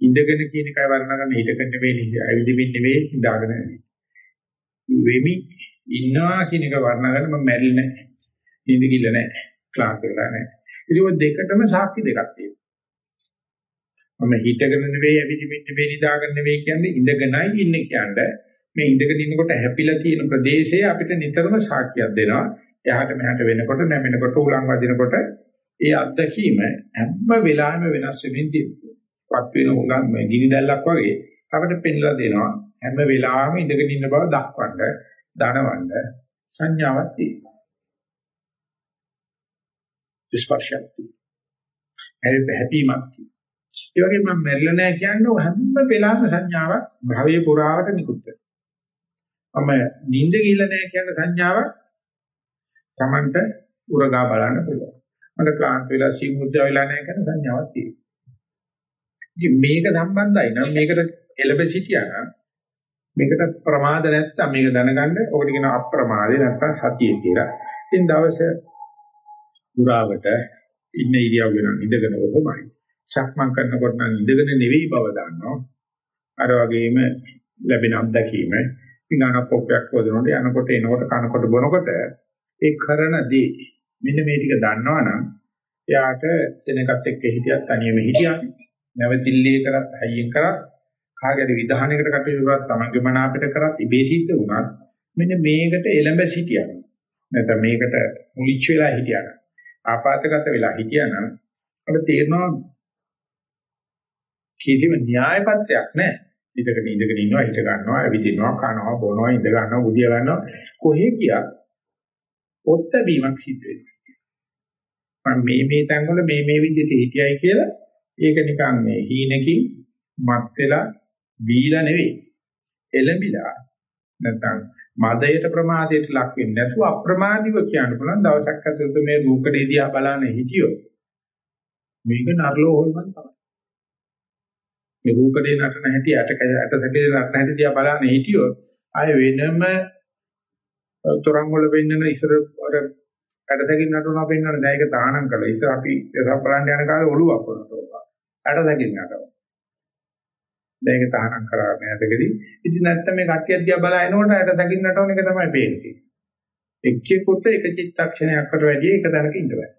ඉඳගෙන කියන එකයි වර්ණ ගන්න හිටගෙන නෙවෙයි ඇවිදින්න නෙවෙයි ඉඳාගෙන නෙවෙයි. වෙමි ඉන්නවා කියන එක වර්ණ ගන්න මම මැරිලා නැහැ. නිින්ද කිල්ල නැහැ. ක්ලාන්ත වෙලා නැහැ. ඒක දෙකටම සාක්ෂි දෙකක් තියෙනවා. මම හිටගෙන නෙවෙයි ඇවිදින්න නෙවෙයි ඉඳාගෙන නෙවෙයි කියන්නේ ඉඳගෙනයි ඉන්නේ කියන්නේ මේ ඉඳගෙන ඉන්නකොට හැපිලා තියෙන ප්‍රදේශය අපිට නිතරම සාක්ෂියක් දෙනවා. එහාට මෙහාට වෙනකොට නැමෙනකොට උලන් වදිනකොට ඒ අත්දැකීම හැම වෙලාවෙම වෙනස් වෙමින් තියෙනවා. වෙන උඟන් මේ ගිනි දැල්ලක් වගේ අපිට පෙන්ලා දෙනවා හැම වෙලාවෙම ඉඳගෙන ඉන්න බව දක්වන්න. දනවන්න සංඥාවක් තියෙනවා. ස්පර්ශයක් තියෙනවා. හැපීමක් තියෙනවා. ඒ වගේ මම මැරිලා නැහැ කියන්නේ හැම වෙලාවෙම සංඥාවක් භවයේ පුරාවට නිකුත් වෙනවා. මම නිින්ද ගිහිල්ලා නැහැ කියන සංඥාවක් Tamanට උරගා බලන්න පුළුවන්. මට ක්ලාන්ත වෙලා සීමුද්ද වෙලා නැහැ කියන සංඥාවක් තියෙනවා. ඉතින් මේක සම්බන්ධයි නම් මේකට එළඹ සිටියා නම් මේකට ප්‍රමාද නැත්තම් මේක දැනගන්න ඔකට කියන අප්‍රමාදේ නැත්තම් සතිය කියලා. ඉතින් දවසේ පුරාවට ඉන්න ඉරියව්ව වෙන ඉඳගෙන කොහොමයි. සක්මන් කරනකොට නම් ඉඳගෙන නෙවෙයි බව දන්නවා. අර වගේම ලැබෙන අත්දැකීම විනාන පොප්පයක් වදනකොට යනකොට එනකොට කනකොට බොනකොට ඒ කරන දේ මෙන්න මේ ටික දන්නවනම් එයාට සෙනගත් එක්ක හිටියත් තනියම හිටියත් නැවතිල්ලේ කරත් හයියෙන් කරත් කාගේද විධානයකට කටයුතු කරත් තමන්ගේ මන අපිට කරත් ඉබේ සිද්ධ වුණත් මෙන්න මේකට එළඹ සිටියා නැත්නම් මේකට මුලිච්ච වෙලා හිටියා ආපాతගත වෙලා හිටියා නම් අපිට තේරෙනවා කිසිම න්‍යාය පත්‍රයක් නැහැ. ඉඳගෙන ඉඳගෙන ඉන්නවා හිට ගන්නවා ඇවිදිනවා කනවා බොනවා ඉඳ ගන්නවා බුදිය ගන්නවා කොහේ කියක් ඔත්ත බීමක් සිද්ධ වෙනවා. මම මේ මේ තැන්වල මේ මේ විදිහට හිටියයි කියලා ඒක නිකන් මේ හීනකින් මත් වෙලා බීලා නෙවෙයි. එළඹිලා නැත්නම් මදයට ප්‍රමාදයට ලක් වෙන්නේ නැතුව අප්‍රමාදීව කියන්න පුළුවන් දවසක් ඇතුළත මේ රූකඩේ දිහා බලන්න හිටියොත් මේක නරලෝ හොල්මන් තමයි. මේ රූකඩේ නටන හැටි ඇට ඇට සැකේ නටන හැටි දිහා බලන්න හිටියොත් ආය වෙනම තරංග වල වෙන්නන ඉස්සර අර ඇට සැකින් නටනවා පෙන්වන දැන් ඒක තාහනම් කළා. ඉස්සර අපි ඒක බලන්න යන කාලේ ඔළුවක් වුණා. ඇට සැකින් නටනවා. දැන් ඒක තහනම් කරා මෑතකදී. ඉතින් නැත්තම් මේ කට්ටිය දිහා බලා එනකොට ඇට දකින්න නටවන එක තමයි පේන්නේ. එක්කෙකුට එක චිත්තක්ෂණයක්කට වැඩි එක තැනක ඉඳ බෑ.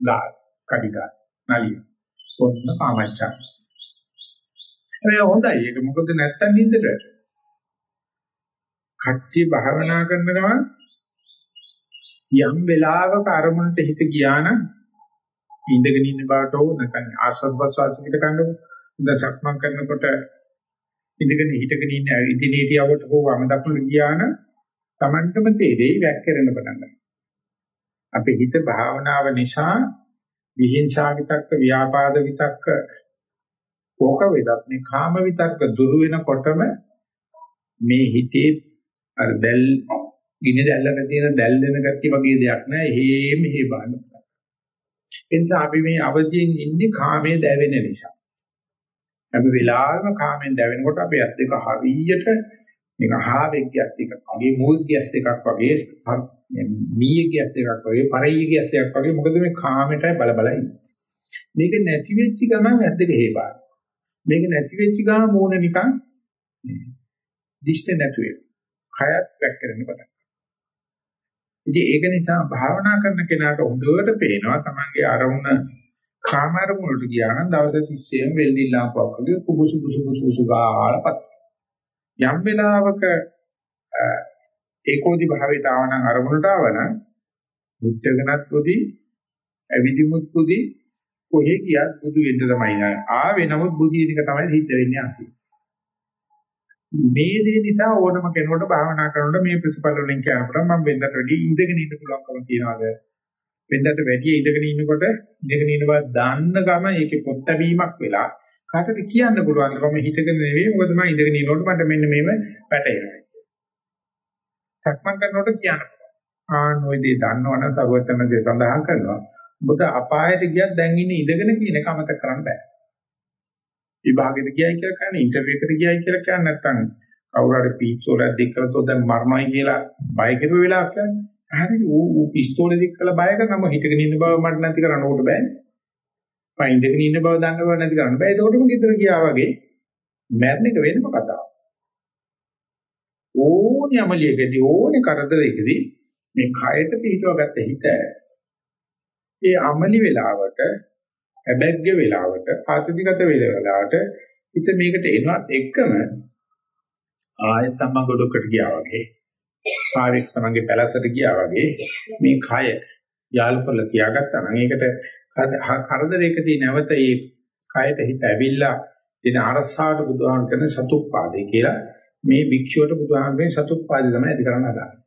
ගා, කඩිගා, නලිය. ඔන්න කාමච්ඡා. ඒ හොඳයි. ඒක මොකද නැත්තම් නින්දට. කට්ටිය භාවනා කරන ගමන් යම් වෙලාවක අරමුණට හිත ගියා නම් ඉඳගෙන ඉන්න බවට හෝ නැත්නම් ආස්වාද ප්‍රසආසිකට ගන්නකො දැන් සක්මන් කරනකොට ඉඳගෙන හිටගෙන ඉන්න ඉදිරියේටියවට හෝ වම දකුණට ගියාන Tamanටම තේරෙයි වැක්කිරෙන පටන් ගන්නවා. අපේ හිත භාවනාව නිසා විහිංසා විතක්ක ව්‍යාපාද විතක්ක කෝක වේදත් මේ කාම විතක්ක දුරු වෙනකොටම මේ හිතේ අර දැල් ගිනි දැල්ලක තියෙන දැල් වෙන ගතිය වගේ දෙයක් නෑ එහෙම එහෙ බලන්න. ඒ නිසා අපි මේ අවදියෙන් ඉන්නේ කාමයේ දැවෙන නිසා. හැම වෙලාවෙම කාමෙන් දැවෙනකොට අපේ ඇස් දෙක හරියට නිකන් හාවෙක්ගියත් එකක් වගේ මූර්ගියත් එකක් වගේ මීයගියත් එකක් වගේ පරෙයියගියත් එකක් වගේ මොකද මේ කාමයටයි බල බල ඉන්නේ. මේක නැති වෙච්ච ගමන් ඇස් දෙක හේපාන මේක නැති වෙච්ච ගමන් මූණ නිකන් දිස්තේ නැතු වේ කයත් වැක්කරන්න පටන් ඉතින් ඒක නිසා භාවනා කරන කෙනාට හොඳට පේනවා තමන්ගේ අරමුණ කාමර මුලට ගියා නම් දවස් 30ෙම වෙල්ඩින් ලාම්පුවක් වගේ කුබුසු කුසු කුසු කුසු ගාලපත් යම් වෙලාවක ඒකෝදි භාවයට ආවනම් අරමුණට ආවනම් මුත්තකනත් පොදි අවිදිමුත් පොදි කොහේ ගියත් බුදු වෙන්න තමයි ආවේ නමුත් බුදින එක තමයි හිත වෙන්නේ අන්තිම. මේ දේ නිසා ඕනම කෙනෙකුට භාවනා කරනකොට මේ ප්‍රතිඵල වලින් කියනකොට මම වෙනදට වැඩි ඉඳගෙන ඉන්න පුළුවන්කම තියනවාද? වෙනදට වැඩි ඉඳගෙන ඉන්නකොට ඉඳගෙන ඉන්න බව දාන්න ගම ඒකේ පොත්තවීමක් වෙලා කාටද කියන්න පුළුවන් මම හිතගෙන නෙවෙයි මොකද මම ඉඳගෙන ඉන්නකොට මට මෙන්න මේව වැටෙනවා. සක්මන් කරනකොට කියන්න පුළුවන්. ආන් ওই දේ දන්නවනම් සර්වඥන්සේ සඳහන් කරනවා. ඔබ අපායට ගියත් දැන් ඉන්නේ ඉඳගෙන කියන එක අමතක කරන්න බෑ. විභාගෙට ගියයි කියලා කියන්නේ ඉන්ටර්විව් එකට ගියයි කියලා කියන්නේ නැත්නම් කවුරු හරි පීචෝලක් දෙකලතෝ දැන් මරණයි කියලා බය කෙරුව වෙලාවක් කියන්නේ හරි ඌ පිස්තෝලේ දික් කළ බය කරනම හිටගෙන ඉන්න බව මට නැති කරන්න ඕකට බෑනේ. මම ඉඳගෙන ඉන්න බව දන්න බව නැති කරන්න බෑ. ඒකෝටම ගෙදර ගියා වගේ මැරෙන එක වෙනම කතාවක්. ඕනි අමලියකදී ඕනි කරදරයකදී මේ කයට පිටවගත්ත හිත ඒ අමලි වෙලාවට හැබැග්ග වෙලාවට ආතතිගත වෙලාවට හිත මේකට එනවත් එක්කම ආයත් අම්මා ගොඩකට ගියා වගේ පාවෙක් තමන්ගේ පැලසට ගියා වගේ මේ කය යාළු කරලා තියාගත්තා නම් ඒකට කරදරයකදී නැවත මේ කයට හිත ඇවිල්ලා දෙන අරසාවට බුදුහාම කරන සතුප්පාදේ කියලා මේ භික්ෂුවට බුදුහාමගේ සතුත්පාද තමයි ඇති කරන්න හදාගන්නේ.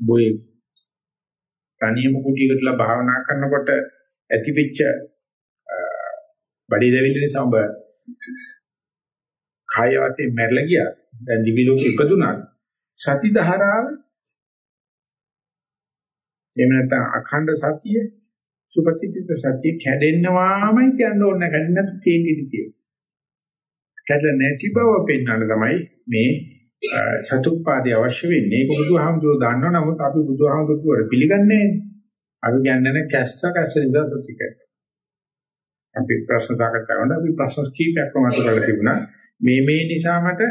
බොයේ තනියම කුටියකටලා භාවනා කරනකොට ඇතිවෙච්ච බඩේ දැවිල්ල නිසා ඔබ කාය වශයෙන් මැරලා ගියා. දැන් දිවි ලෝකෙ ඉපදුනා. සති ධාරාව එහෙම නැත්නම් අඛණ්ඩ සතිය සුපචිතිත සතිය කැඩෙන්නවාමයි කියන්න ඕනේ නැහැ. නැත්නම් තියෙන්නේ තියෙන්නේ. කැඩලා නැති බව පෙන්වන්න තමයි මේ සතුප්පාදේ අවශ්‍ය වෙන්නේ. ඒක බුදුහාමුදුරුවෝ දන්නව නමුත් අපි බුදුහාමුදුරුවෝ පිළිගන්නේ නැහැ. අපි කියන්නේ කැස්ස කැස්ස ඉඳලා සුතික. අපි ප්‍රශ්න සාකච්ඡා කරනවා. අපි ප්‍රශ්න කීපයක්ම අතුරලා තිබුණා. මේ මේ නිසා මට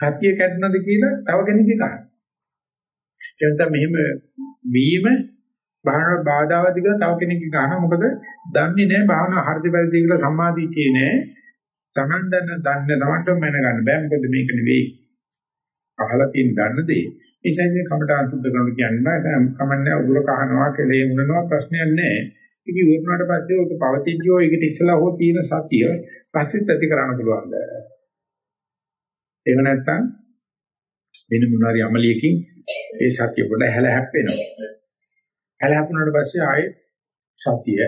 සතිය කැඩනද කියලා තව කෙනෙක්ගේ ගන්න. එතන මෙහෙම වීම භාවනා බාධාවද කියලා තව කෙනෙක්ගේ ගන්න. මොකද දන්නේ නැහැ භාවනා හරිද වැරදිද කියලා සම්මාදිටියේ නැහැ. Taman දන්න දන්න තමන්ට මැනගන්න බෑ. මොකද මේක නෙවෙයි අහලා තියෙන දන්න දේ. ඒ කියන්නේ කමඨාන් සුද්ධ කරන කියන්නේ කමන්නේ උගුර කහනවා කෙලේ මුනනවා ප්‍රශ්නයක් නැහැ. ඒක ඉවරනාට පස්සේ ඔක පවතිද්දී ඔය එකට ඉස්සලා හෝ තියෙන සතිය පස්සෙත් ඇති කරන්න පුළුවන්ද? එහෙම නැත්නම් වෙන මොනවාරි අමලියකින් ඒ සතිය පොඩ හැල හැප්පෙනවා. හැල හැප්පුණාට පස්සේ ආයේ සතිය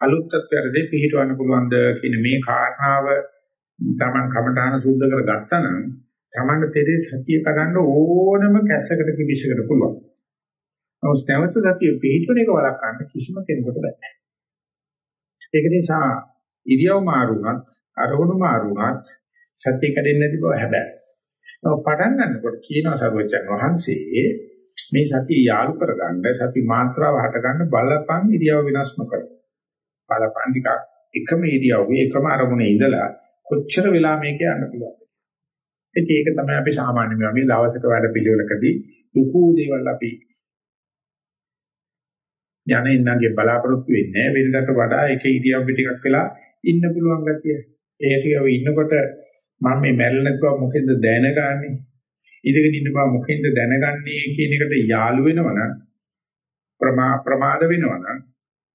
අලුත් තත්ත්වයකදී පිළිටවන්න පුළුවන්ද කියන මේ කාරණාව Taman කමඨාන සුද්ධ කර ගත්තා නම් Taman තේරේ සතිය කරන්න ඕනම කැස්සකට කිවිසකට පුළුවන්. නමුත් නැවත සතිය පිළිටවන එක වළක්වන්න කිසිම කෙනෙකුට බෑ. ඒක නිසා ඉරියව් මාරුණත් අරමුණු මාරුණත් සතිය කැඩෙන්නේ නැති බව හැබැයි. ඔව් පටන් ගන්නකොට කියනවා සර්වජන් වහන්සේ මේ සතිය යාලු කරගන්න සති මාත්‍රාව හටගන්න බලපං ඉරියව් වෙනස් නොකර. බලපං ටික එකම ඉරියව්වේ එකම අරමුණේ ඉඳලා කොච්චර වෙලා මේක යන්න පුළුවන්ද? ඒක තමයි අපි සාමාන්‍ය මේ වගේ දවසක වැඩ පිළිවෙලකදී ලুকু දේවල් අපි යන ඉන්නගේ බලාපොරොත්තු වෙන්නේ වෙනකට වඩා එක ඉරියව්ව ටිකක් වෙලා ඉන්න පුළුවන් ගැතිය. ඒ ටිකව ඉන්නකොට මම මේ මැරෙලා නැතුව මොකෙන්ද දැනගන්නේ? ඉඳගෙන ඉන්න බව මොකෙන්ද දැනගන්නේ කියන එකට යාළු වෙනවනම් ප්‍රමා ප්‍රමාද වෙනවනම්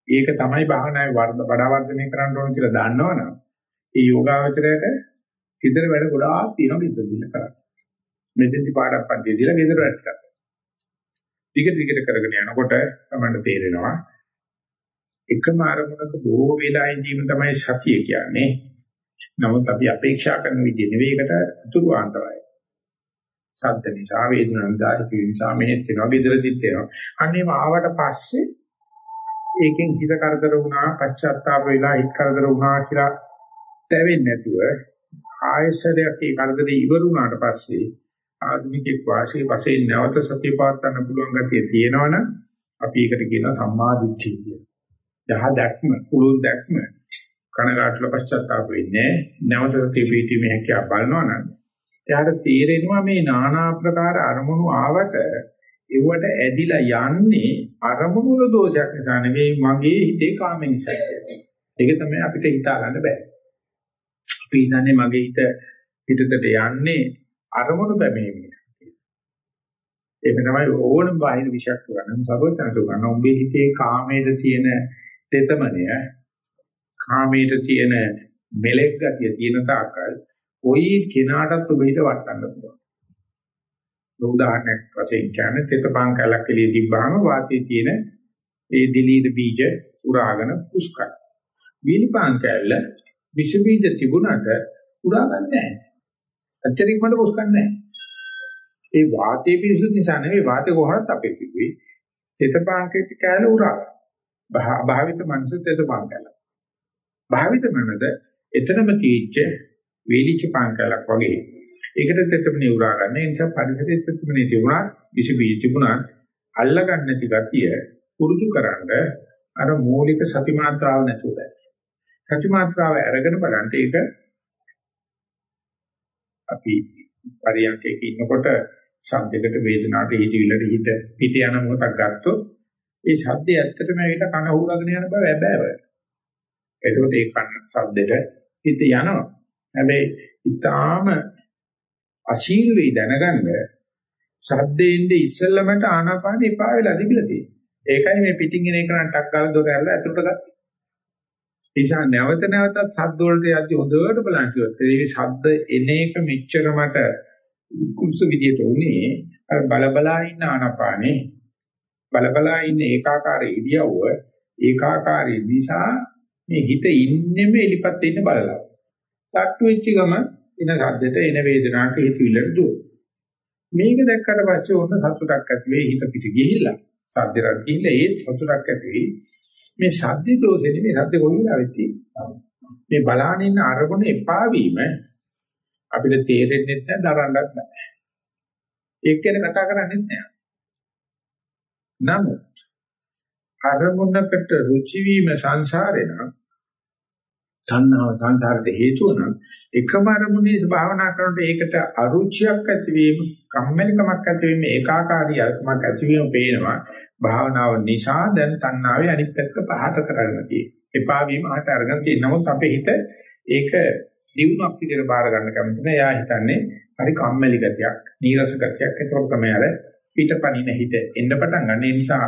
ඒක තමයි භාවනාවේ වඩා වර්ධනය කරන්න ඕන කියලා දන්නවනම් ඒ යෝගාවචරයට ඉදිරි වැඩ ගොඩාක් තියෙනවා ඉදිරියට කරන්න. මෙතෙන්දි පාඩම් පන්තිය දීලා ගෙදර වැඩ කරන්න. දිගට දිගට කරගෙන යනකොට තමයි තේරෙනවා එකම අරමුණක බොහෝ වෙලා ඉඳීම තමයි සතිය කියන්නේ. නමුත් අපි අපේක්ෂා කරන විදිහ නෙවෙයි ඒකට අතුරු ආන්තරයි. සද්ද නිසා වේදනා නිසා හිත නිසා මෙහෙත් වෙනවා බෙදරදිත් වෙනවා. අන්නේම ආවට පස්සේ ඒකෙන් හිත කරදර වුණා පශ්චාත්තාප වෙලා හිත කරදර වුණා කියලා තැවෙන්නේ නැතුව ආයශරයක් ඒ කරදරේ ඉවර වුණාට පස්සේ ආධුනිකෙක් වාසිය වශයෙන් නැවත සතිය පවත්වන්න පුළුවන් ගතිය තියෙනවනම් අපි ඒකට කියනවා සම්මා දිට්ඨිය කියලා. යහ දැක්ම, කුළු දැක්ම කනගාටුල පශ්චාත්තාප වෙන්නේ නැවත සතිය පිටීමේ හැකියාව බලනවනම් එයාට තේරෙනවා මේ নানা ආකාර අරමුණු ආවට ඒවට ඇදිලා යන්නේ අරමුණු වල දෝෂයක් නිසා නෙවෙයි මගේ හිතේ කාම නිසා ඒක තමයි අපිට හිතා ගන්න බෑ. අපි හිතන්නේ මගේ හිත පිටතට යන්නේ අරමුණු බැමීම නිසා කියලා. ඒක තමයි ඕනම බාහිර විශයක් ගන්න සබෝතනතු ගන්න. උඹේ හිතේ කාමයේද තියෙන තෙතමනය, කාමයේද තියෙන මෙලෙක් ගතිය තියෙන තාක්කල් කොයි කෙනාටත් ඔබ හිත වටන්න පුළුවන්. උදාහරණයක් වශයෙන් කියන්නේ තෙතපං කැලක් එළිය තිබ්බහම වාතයේ තියෙන ඒ දිලීන බීජ උරාගෙන පුස්කයි. විනිපං කැල්ල විස බීජ තිබුණට උරාගන්නේ නැහැ. අච්චරින් මට පුස්කන්නේ නැහැ. ඒ වාතයේ පිරිසුදු නිසා නෙවෙයි වාතේ කොහොමද අපේ තිබුවේ. තෙතපංකෙත් කැල උරාගන්න. භාවිත මනස තෙතපං කැල. භාවිත මනද එතනම තීච්ච වේලිච්ච පාංකලක් වගේ. ඒකට තෙතමනේ උරා ගන්න. ඒ නිසා පරිසරයේ තෙතමනේ තිබුණා, විස බීජ තිබුණා, අල්ලගන්න නැති ගතිය පුරුදු කරන්ඩ අර මූලික සති මාත්‍රාව නැතුව බෑ. සති මාත්‍රාව අරගෙන බලන්න ඒක අපි පරියන්කේක ඉන්නකොට ශබ්දයකට වේදනාවට හිතවිල්ලට හිත පිට යන මොහොතක් ගත්තොත් ඒ ශබ්දය ඇත්තටම ඇවිල්ලා කන හුරගෙන යන බව හැබෑව. එතකොට ඒ කන ශබ්දෙට හිත යනවා. හැබැයි ඊටාම අශීලී දැනගන්න ශබ්දෙන්නේ ඉස්සෙල්ලමට ආනාපාන එපා වෙලා තිබිලා තියෙනවා. ඒකයි මේ පිටින් එන එක නම් ටක් ගාලා දොර ඇරලා ඇතුළට ගත්තේ. නිසා නැවත නැවතත් සද්ද වලට යද්දි හොඳට බලන්න කිව්වොත් ඒ සද්ද එන එක මෙච්චර මට කුරුස විදියට උනේ අර බලබලා ඉන්න ආනපානේ බලබලා ඉන්න ඒකාකාර ඉරියව්ව ඒකාකාරී නිසා මේ හිත ඉන්නෙම එලිපත් ඉන්න බලලා. තට්ටු වෙච්ච ගම එන සද්දෙට එන වේදනාවට හිතවිල්ලට දුව. මේක දැක්කට පස්සේ ඔන්න සතුටක් ඇති වෙයි හිත පිට ගිහිල්ලා. සද්දරත් ගිහිල්ලා ඒ සතුටක් ඇති වෙයි. මේ සද්ද දෝෂෙ නෙමෙයි සද්ද කොහොමද මේ බලාගෙන ඉන්න අරමුණ එපා වීම අපිට තේරෙන්නේ නැහැ දරන්නත් බෑ. ඒක ගැන කතා කරන්නේ නැහැ. නමුත් අරමුණකට රුචි වීම සංසාරේ නම් තණ්හාව සංසාරයට හේතුව නම් එකම අරමුණේ භාවනා කරනකොට ඒකට අරුචියක් ඇතිවීම, කම්මැලිකමක් ඇතිවීම, ඒකාකාරීකමක් ඇතිවීම පේනවා. භාවනාව නිසා දැන් තණ්හාවේ අනිත් පැත්ත පහත කරගෙන තියෙනවා. එපා වීම අහට අරගෙන තියෙනවා. නමුත් අපේ හිත ඒක දිනුවක් විදිහට බාර ගන්න කැමති නෑ. එයා හිතන්නේ හරි කම්මැලි ගතියක්, නීරස ගතියක්. ඒක තමයි අර පිටපණින හිත එන්න පටන් ගන්න. ඒ නිසා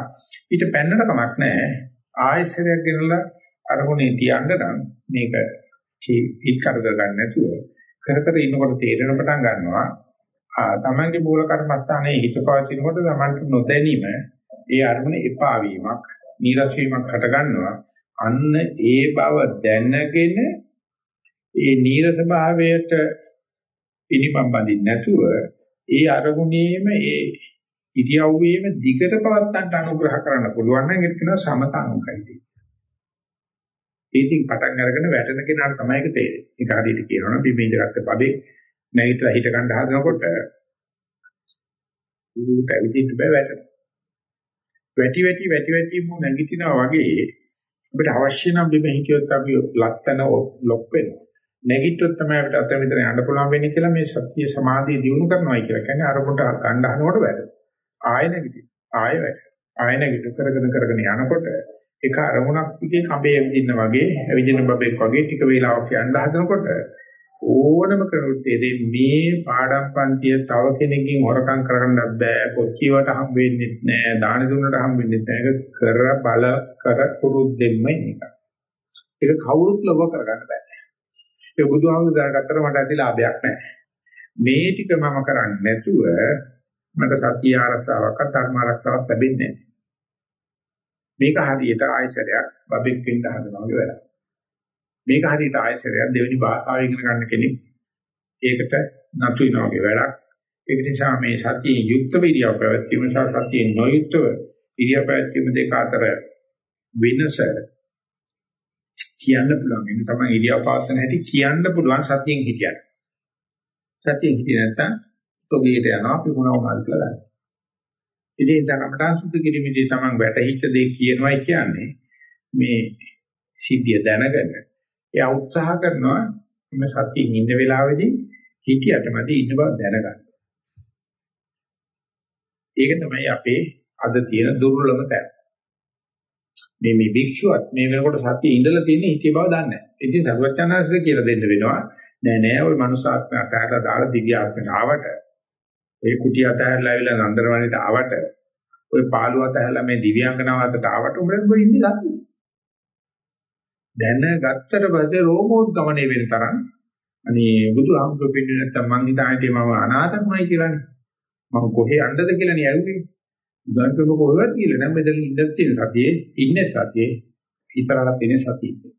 පිට පැන්නට කමක් නැහැ. ආයශරයක් ගෙනලා අරමුණේ තියන්න නම් මේක පිට කරදර ගන්න නැතුව කර කර ඉන්නකොට තේරෙන පටන් ගන්නවා. තමන්ගේ මූල කර්මස්ථානයේ හිත පවතිනකොට තමන්ට නොදැනීම ඒ අරමුණ එපා වීමක්, නීරස වීමක් හට ගන්නවා. අන්න ඒ බව දැනගෙන ඒ නීරස භාවයට පිනිපම් බඳින්න නැතුව ඒ අරමුණේම ඒ ඉරියව්වේම දිගට පවත්තන්ට අනුග්‍රහ කරන්න පුළුවන් නම් ඒක කියනවා සමතානුකයිති. ඒකින් පටන් අරගෙන වැටෙන කෙනාට තමයි ඒක තේරෙන්නේ. ඒක හරියට කියනවා නම් බිම ඉඳගත්ත බබේ නැගිටලා හිට ගන්න හදනකොට උඩට ඇවිදින්න බෑ වැටෙනවා. වැටි වැටි වැටි වැටි මු නැගිටිනවා වගේ අපිට අවශ්‍ය නම් බිම හිටියොත් අපි ලක්තන ලොක් වෙනවා. නැගිට්ටොත් තමයි අපිට අත විතර යන්න පුළුවන් වෙන්නේ කියලා මේ සත්‍ය සමාධිය දිනු කරනවායි කියලා කියන්නේ අරමුණට ගන්න හදනකොට වැඩ. ආය නැගිටින. ආය වැඩ. ආය නැගිට කරගෙන කරගෙන යනකොට ඒක අරමුණක් දිගේ කඹේ ඇවිදින්න වගේ ඇවිදින බබෙක් වගේ ටික වේලාවක් යන්න හදනකොට ඕනම කරුත්තේ මේ පාඩම් පන්තිය තව කෙනෙක්ගෙන් හොරකම් කරගන්නත් බෑ කොච්චියට හම් වෙන්නේ නැහැ දාන දුන්නට හම් වෙන්නේ නැහැ ඒක කර බල කර පුරුද්දෙන්න එක. ඒක කවුරුත් ලොව කරගන්න බෑ. ඒ බුදුහාමුදුර දැනගත්තට මට ඇති ලාභයක් නැහැ. මේ ටික මම කරන්නේ නැතුව මට සතිය ආරසාවක් ධර්ම ආරක්ෂාවක් ලැබෙන්නේ නැහැ. මේක හරියට ආයශරයක් බබෙක් වෙන්න හදනවා වගේ වැඩක්. මේක හරියට ආයශරයක් දෙවෙනි භාෂාව ඉගෙන ගන්න කෙනෙක් ඒකට නතු වෙනවා වගේ වැඩක්. ඒක නිසා මේ සතියේ යුක්ත විරියව පැවැත්වීම සහ සතියේ නොයුක්තව ඉරියව් පැවැත්වීම දෙක අතර වෙනස කියන්න පුළුවන්. ඒක තමයි ඉරියව් පවත්වන හැටි කියන්න පුළුවන් සතියෙන් හිටියත්. සතියෙන් හිටිය නැත්තම් තොගේට යනවා අපි මොනවා වුණාද කියලා ගන්න. ඉතින් සකමටන් සුද්ධ කිරීමේදී තමන් වැටහිච්ච දේ කියනවායි කියන්නේ මේ සිද්ධිය දැනගෙන එයා උත්සාහ කරනවා මේ සතියින් ඉන්න වෙලාවේදී හිතියට මැදි ඉන්න බව දැනගන්න. ඒක තමයි අපේ අද තියෙන දුර්වලම තැන. මේ මේ භික්ෂුවත් මේ වෙනකොට සතියේ ඉඳලා තියෙන හිතේ බව දන්නේ නැහැ. ඉතින් සරුවචනාංශ කියලා දෙන්න වෙනවා. නෑ නෑ ওই මනුස්සාත්මය අතහැරලා දාලා දිව්‍ය ආත්මයට ආවට ඒ කුටි අතහැරලා ආවිලා නන්දරවණිට ආවට ඔය පාළුව අතහැරලා මේ දිව්‍යාංගනාව අතට ආවට උඹට උඹ ඉන්නේ සතිය. දැනගත්තට පස්සේ රෝමෝද්ගමණය වෙන තරම් අනේ බුදුහාමුදුරු පිළිඳ නැත්තම් මං හිතාන්නේ මම අනාථමයි කියලානේ. මම කොහේ යන්නද කියලා නේ ඇහුවේ. බුදුන්තුම කොහෙවත් කියලා නෑ මෙතන ඉඳන් තියෙන සතියේ ඉන්නේ සතියේ ඉතරලා තියෙන සතියේ.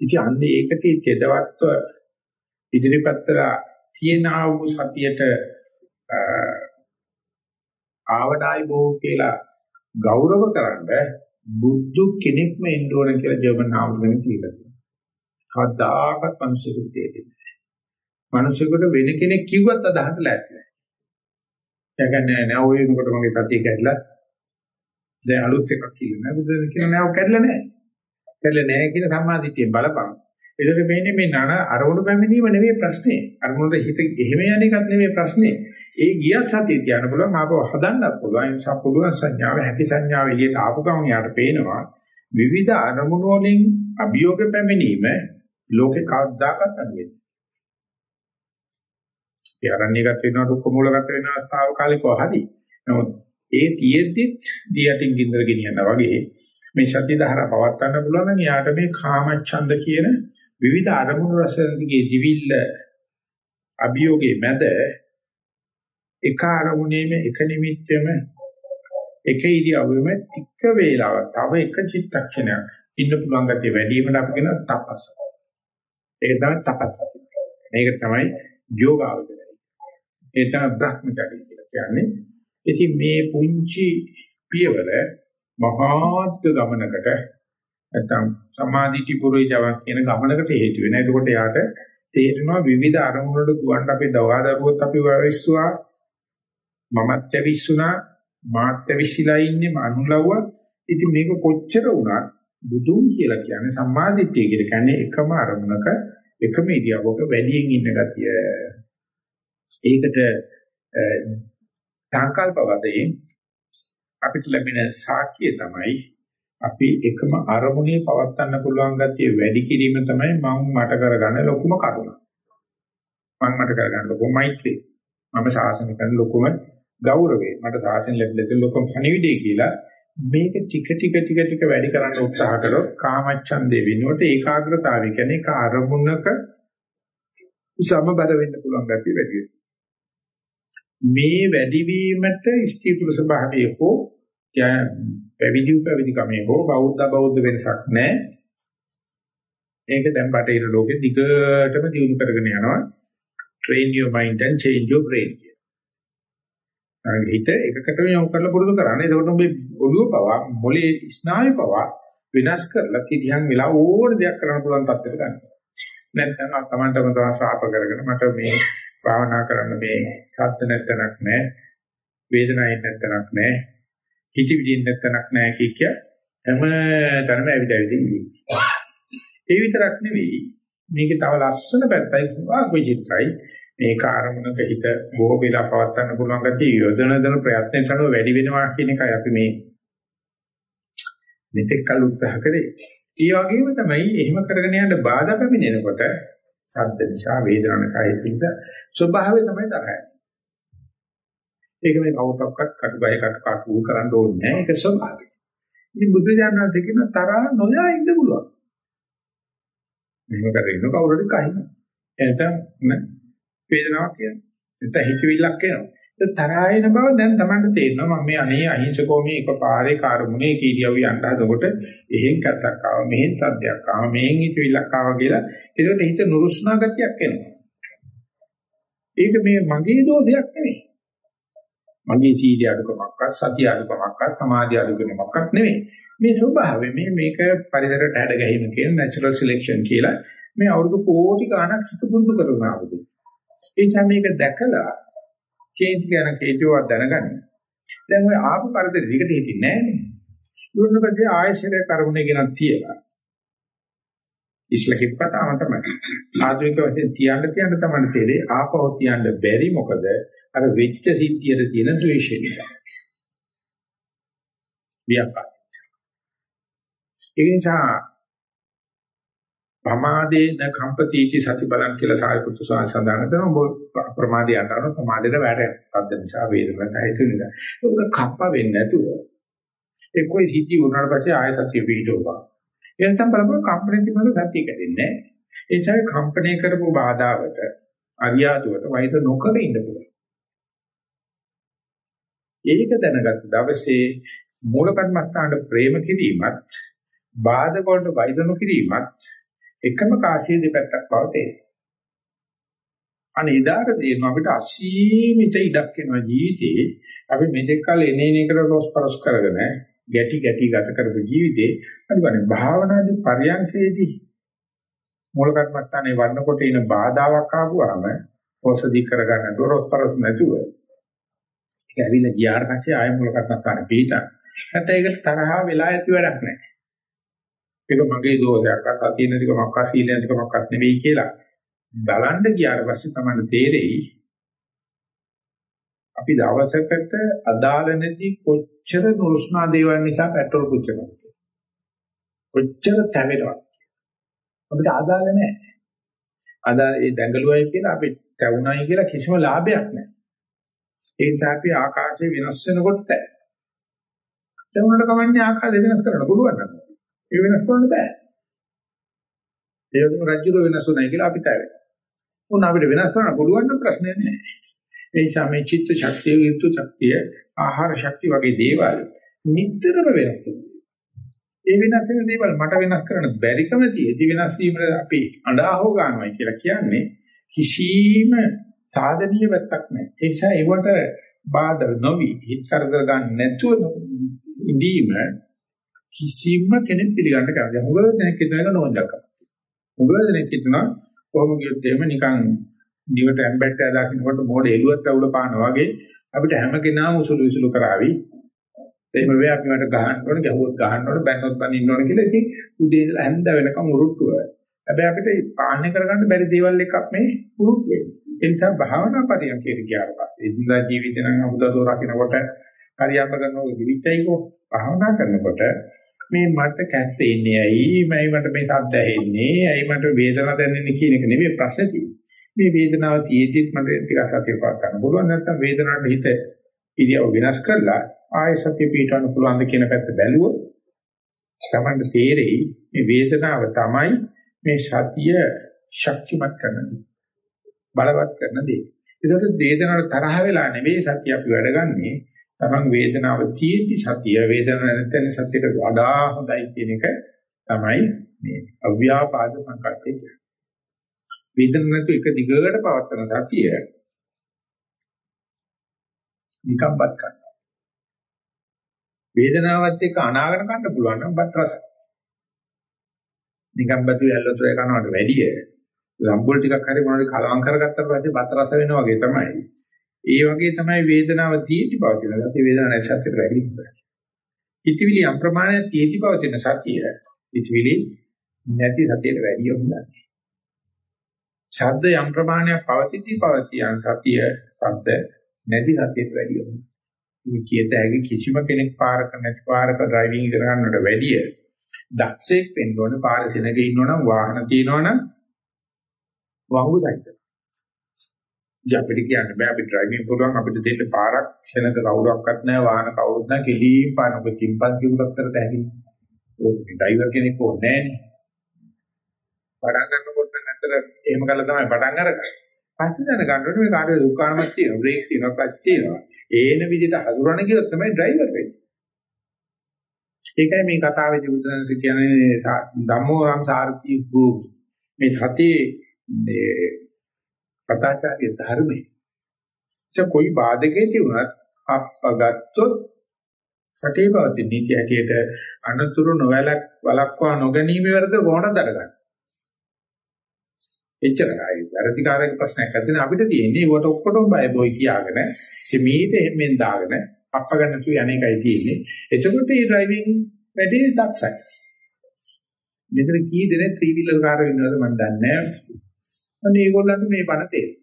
ඉතින් අන්නේ ඒකට තෙදවත්ව ඉදිරිපත්තර තියෙන ආ වූ සතියට ආවඩායි බෝ කියලා ගෞරව කරන්න බුද්ධ කෙනෙක්ම එන්න ඕන කියලා ජර්මන් ආවුගෙන කියලා තියෙනවා. කවදාකවත් මිනිසෙකුට තේරෙන්නේ නැහැ. මිනිසෙකුට වෙන කෙනෙක් කිව්වත් අදහන්න ලෑස්ති නැහැ. ඒ කියන්නේ නෑ ඔය වෙනකොට මගේ සතිය කැඩලා දැන් අලුත් එකක් කියනවා. බුදුන් කියන නෑ ඔය කැඩලා නෑ. කැඩලා නෑ කියන සම්මාදිටියෙන් බලපං. ඒකට මේන්නේ මේ නන අරමුණු පැමිණීම නෙවෙයි ප්‍රශ්නේ. අරමුණට හිත එහෙම යන එකක් නෙවෙයි ප්‍රශ්නේ. ඒ ගියත් සතිය තියන්න පුළුවන් ආපහු හදන්නත් පුළුවන්. ඒ නිසා පුළුවන් සංඥාව හැකි සංඥාව එළියට ආපු ගමන් යාට පේනවා විවිධ අරමුණු වලින් අභියෝග පැමිණීම ලෝකේ කවදාකවත් අඩු වෙන්නේ. ඒ අරණ්‍යගත වෙනවා දුක්ඛ මූලගත වෙනවා తాවකාලිකව හරි. නමුත් ඒ තියෙද්දිත් දියටින් ගින්දර ගෙනියනවා වගේ මේ සති ධාරා පවත්වන්න පුළුවන් නම් යාට මේ කාමච්ඡන්ද කියන විවිධ අරමුණු රසන්තිගේ දිවිල්ල අභියෝගේ මැද එක අරමුණේම එක නිමිත්තෙම එක ඉරියව්වෙම ටික වේලාවක් තව එක චිත්තක්ෂණයක් ඉන්න පුළුවන් ගැතිය වැඩි වීමට අපි කියන තපස්. ඒක තමයි තපස්. මේක තමයි යෝගාවචරය. ඒ තමයි බ්‍රහ්මචර්ය කියලා කියන්නේ. ඉතින් මේ පුංචි පියවර මහාත් ගමනකට නැත්නම් සමාධිටි පුරේජවක් කියන ගමනකට හේතු වෙනවා. එතකොට යාට තේරෙනවා විවිධ අරමුණු වලට දුවන්න අපි දවහදරුවොත් අපි වයස්සුවා මමත් ඇවිස්සුනා මාත් ඇවිස්සලා ඉන්නේ මනුලව්ව. ඉතින් මේක කොච්චර වුණත් බුදුන් කියලා කියන්නේ සම්මාදිට්ඨිය කියලා කියන්නේ එකම අරමුණක එකම ඉරියව්වක වැඩියෙන් ඉන්න ගතිය. ඒකට සංකල්ප වශයෙන් අපිට ලැබෙන සාක්ෂිය තමයි අපි එකම අරමුණේ පවත්වන්න පුළුවන් ගතිය වැඩි කිරීම තමයි මම මට කරගන්න ලොකුම කරුණ. මම මට කරගන්න ලොකුම මෛත්‍රී. මම ශාසන කරන ලොකුම ගෞරවේ. මට ශාසන ලැබෙන්න ලොකුම පණිවිඩය කියලා මේක ටික ටික ටික ටික වැඩි කරන්න උත්සාහ කරොත් කාමච්ඡන්දේ වෙනුවට ඒකාග්‍රතාවය කියන්නේ ඒක අරමුණක සමබර වෙන්න පුළුවන් ගැතිය වැඩි මේ වැඩිවීමට ස්ත්‍රී පුරුෂ භාවයේ හෝ පැවිදි පැවිදි කමේ හෝ බෞද්ධ බෞද්ධ වෙනසක් නැහැ. ඒක දැන් බටහිර ලෝකෙ දිගටම දියුණු කරගෙන යනවා. train your mind and change your brain හිත එකකටම යොමු කරලා පුරුදු කරන්නේ. එතකොට ඔබේ ඔළුව පවා මොලේ ස්නායු පවා වෙනස් කරලා කිදියන් වෙලා ඕන දෙයක් කරන්න පුළුවන් තත්ත්වයට ගන්නවා. නැත්නම් තමන්ටම තමයි සාප කරගෙන මට මේ භාවනා කරන්න මේ සත්‍ය නැත්තනක් නැහැ. වේදනාවක් නැත්තනක් නැහැ. හිතවිලින් නැත්තනක් නැහැ කිය හැම තැනම ඇවිද ඇවිද ඉන්නේ. ඒ විතරක් නෙවෙයි මේකේ තව ලස්සන පැත්තයි වාග් විචිත්‍රයි මේ කාර්මුණක හිත බොහෝ වෙලා පවත්වන්න පුළුවන් ගැතිය යොදන දන ප්‍රයත්නයට අනුව වැඩි වෙනවා කියන එකයි අපි මේ මෙතෙක් කල උත්සාහ කරේ. ඒ වගේම තමයි එහෙම කරගෙන යන්න බාධා පැමිණෙනකොට සද්ද නිසා වේදනා නිසා හිත ස්වභාවය තමයි තරහයි. ඒක මේ කවුරක්වත් කටුබය කට කටු කරන්න ඕනේ නැහැ. ඒක ස්වභාවය. ඉතින් බුදු දානන්සේ කියන තරහ නොයා ඉන්න පුළුවන්. මෙහෙම කරගෙන කවුරුද කහින. එතන වේදනාවක් කියනවා. නැත්නම් හිතවිල්ලක් කියනවා. ඒ තරහායන බව දැන් Tamanට තේරෙනවා මම මේ අනේ අහිංසකෝ මේ එකපාරේ කාර්මුණේ කීරියව යන්න හදකොට එහෙන් කැත්තක් ආවා මෙහෙන් සද්දයක් ආවා මෙහෙන් හිතවිල්ලක් ආවා කියලා ඒකට හිත නුරුස්නා ගතියක් එනවා. ඒක මේ මගේ දෝෂයක් නෙමෙයි. මගේ සීලිය අඩුකමක්වත් සතිය අඩුකමක්වත් සමාධිය අඩුකමක්වත් නෙමෙයි. මේ ස්වභාවය මේ මේක පරිසරයට හැඩ ගැහිම කියන natural selection කියලා මේ අවුරුදු කෝටි ගණක් හිත පුරුදු කරන ආවුද. ඒ නිසා මේක දැකලා කේන්ති කියන කේතුවක් දැනගන්න. දැන් ඔය ආපු පරිදි දිගට හිටින්නේ නැහැ නේ. ඊළඟට ආයශරය කරුණේ ගෙනත් තියලා. ඉස්ලා කිප්පතාම තමයි. ආධුනික වශයෙන් තියන්න තියන්න තමයි තේරෙන්නේ ආපහු තියන්න බැරි මොකද අර වෙච්ච සිද්ධියට තියෙන ද්වේෂය නිසා. ව්‍යාපාර. ඒ නිසා ප්‍රමාදේන කම්පතිටි සති බලං කියලා සායපුත්තු සඳහන් කරනවා. ප්‍රමාදේ යනවා ප්‍රමාදේට වැටෙන පද්ද නිසා වේදනා සහිත නිසා. ඒක කප්ප වෙන්නේ නැතුව ඒ કોઈ සිද්ධි වුණාට පස්සේ ආය සතිය පිටෝවා එතන බලපුව කම්පණය තිබුණ සතිය කැදෙන්නේ ඒ නිසා කම්පණය කරපු බාධාවට අරියාදුවට වෛර නොකර ඉන්න පුළුවන්. ඒක දැනගත්ත දවසේ මූල කර්මස්ථානට ප්‍රේම කිරීමත් බාධක වලට වෛර නොකිරීමත් එකම කාසිය දෙපැත්තක් බව තේරෙනවා. අනේ ඉදාට තේරෙනවා අපිට අසීමිත ඉඩක් වෙනවා ජීවිතේ. අපි මෙතෙක් කල එනේන එකට රොස්පරස් කරගෙන ගැටි ගැටි ගත කරපු ජීවිතේ අනිවාර්යෙන් භාවනාදී පරියන්කේදී මූලකත්මත්තානේ වන්නකොට එන බාධාවක් ආවම පොසදි කරගන්න දොරොස්පරස් නැතුව ඒක ඇවිල්ලා ගියාට පස්සේ ආය මූලකත්මත්තානේ පිටා. නැත්නම් ඒක තරහා වෙලා ඇති වැඩක් නැහැ. ඒක මගේ දෝෂයක් අසතිය නැතිකමක් අසීල නැතිකමක්වත් නෙවෙයි කියලා බලන්න ගියාට පස්සේ තමයි තේරෙයි අපි දවසකට අදාළ නැති කොච්චර නුරුස්නා දේවල් නිසා පෙට්‍රල් පුච්චනවද කොච්චර තැවෙනවද අපිට අදාළ නැහැ අදාළ ඒ දැඟලුවයි කියලා අපි තැවුණයි කියලා කිසිම ලාභයක් නැහැ ඒ නිසා අපි ආකාශය වෙනස් වෙනකොට දැන් උනට කමන්නේ ආකාරය වෙනස් කරන්න පුළුවන් නේද? ඒ වෙනස් කරන්න බෑ. ඒ වගේම රජ්‍යර වෙනස් වුණයි කියලා අපිට ඇවේ. උන් අපිට වෙනස් කරන්න පුළුවන් නම් ප්‍රශ්නයක් නෑ. ඒ නිසා මේ චිත්ත ශක්තිය, ඍතු ශක්තිය, ආහාර ශක්තිය වගේ දේවල් නිතරම වෙනස් වෙනවා. ඒ වෙනස් වෙන දේවල් මට වෙනස් කරන්න බැරිකම තියෙදි වෙනස් වීම අපි අඬාහෝ ගන්නවා කියලා කියන්නේ කිසිම සාධනීය වැත්තක් නැහැ. ඒ නිසා ඒවට බාධා නොවි හිත කරදර ගන්න නැතුව ඉඳීම කිසිම කෙනෙක් පිළිගන්න කැමති නැහැ. මොකද දැන් කිතනක නෝන්ජක්ක. මොකද දැන් කිතන කොහොම කියොත් එහෙම නිකන් දිවට ඇම්බැට් එක දාකිනකොට මොඩ එළුවත් අවුල පානවා වගේ අපිට හැම කෙනාම උසුළු විසුළු කරાવી. එහෙම වෙයි අපි මට ගහන්න ඕන, ගැහුවොත් ගහන්න ඕන, බැන්නොත් බනින්න ඕන කියලා ඉතින් උදේ ඉඳලා හැන්ද වෙනකම් උරුට්ටුව. හැබැයි අපිට පාලනය කරගන්න බැරි දේවල් එකක් මේ උරුට්ටු වෙන්නේ. ඒ නිසා භාවනා පරියන්කයට ගියාට පස්සේ ඉදින්දා ජීවිතේ නම් අමුදතෝ රකින්නකොට හරියම්ම කරනකොට දිවිචයිකෝ භාවනා කරනකොට මේ මට කැස්ස එන්නේ ඇයි? මයි මට මේ සද්ද ඇහෙන්නේ? ඇයි මට වේදනාවක් දැනෙන්නේ කියන එක නෙමෙයි ප්‍රශ්නේ තියෙන්නේ. මේ වේදනාව තියෙද්දිත් මට ටිකක් සතිය පාත් ගන්න පුළුවන්. නැත්නම් වේදනාවට හිත ඉරියව් වෙනස් කරලා ආයෙ සතිය පිටවන්න පුළුවන් ද කියන පැත්ත බැලුවොත් තමයි තේරෙයි මේ වේදනාව තමයි මේ සතිය ශක්තිමත් කරන දේ බලවත් කරන දේ ඒකට වේදනාවට තරහ වෙලා නෙවෙයි සතිය අපි වැඩගන්නේ තමන් වේදනාව තියෙද්දි සතිය වේදනාව නැත්නම් සතියට වඩා හොඳයි කියන එක තමයි මේ අව්‍යාපාද සංකල්පය කියන්නේ. වේදනාව නැතු එක දිගට පවත්වන සතිය නිකම්පත් කරනවා. වේදනාවත් එක්ක අනාගත ගන්න පුළුවන් නම් බත් රසයි. නිකම්පතු යල්ලතෝ කනවට වැඩිය ලම්බුල් ටිකක් හරි මොනවාරි කලවම් කරගත්තා පස්සේ බත් රස වෙනවා වගේ තමයි. ඒ වගේ තමයි වේදනාව තියෙති පවතින. ඒ වේදනාව නැති සත්‍යට වැඩි හොඳයි. ඉතිවිලි අප්‍රමාණය තියෙති පවතින සතිය. ඉතිවිලි නැති සතියට වැඩි හොඳයි. ශබ්ද යම් ප්‍රමාණයක් පවතිති පවතින සතිය ශබ්ද නැති සතියට වැඩි හොඳයි. මේ කියත හැකි කිසිම කෙනෙක් පාරක නැති පාරක ඩ්‍රයිවිං කරගන්නට වැඩිය දක්ෂයෙක් වෙන්න ඕනේ පාර සෙනගේ ඉන්නවනම් වාහන තියෙනවනම් වහු සහිත. ඉතින් අපිට කියන්න බෑ අපි ඩ්‍රයිවිං පුළුවන් අපිට දෙන්න පාරක් ශනක කවුරක්වත් නැහැ වාහන කවුරුත් නැහැ කෙලින් පානක චිම්පන්සි උඩක්තරට ඇහිලා. ඔය ඩ්‍රයිවර් කෙනෙක් ඕනේ නැහැ. පටන් ගන්නකොට නැතර එහෙම කළා තමයි පටන් අරගන්නේ. පස්සේ දැනගන්න ඕනේ මේ කාර්ය දුක්ඛානමක් තියෙනවා බ්‍රේක් තියෙනවා ක්ලච් තියෙනවා. ඒන විදිහට හසුරන කියොත් තමයි ඩ්‍රයිවර් වෙන්නේ. ඒකයි මේ කතාවේදී බුදුන්සේ කියන්නේ ධම්මෝ රං සාරති භූමි. මේ සතියේ මේ පතාචාර්ය ධර්මයේ. ච કોઈ බාධකේ තිබුණත් අපගත්තොත් සටේ පවතින නීති හැටියට අනතුරු නොවැළක් වළක්වා නොගැනීම වරද කොහොමද දරගන්නේ? එච්චරයි වැරදිකාරක ප්‍රශ්නයක් නැත්නම් අපිට තියෙන්නේ ඒකට ඔක්කොටම බය බොයි කියාගෙන මේ මීට හැමෙන් දාගෙන අප්ප ගන්න තු යන්නේකයි තියෙන්නේ. එතකොට මේ ඩ්‍රයිවිං වැඩේ දක්ෂයි. මෙතන කී දෙනෙක් ත්‍රී වීලර් කාරයෝ ඉන්නවද මම දන්නේ නැහැ. අනේ ඒගොල්ලන්ට මේ බණ තේරෙයි.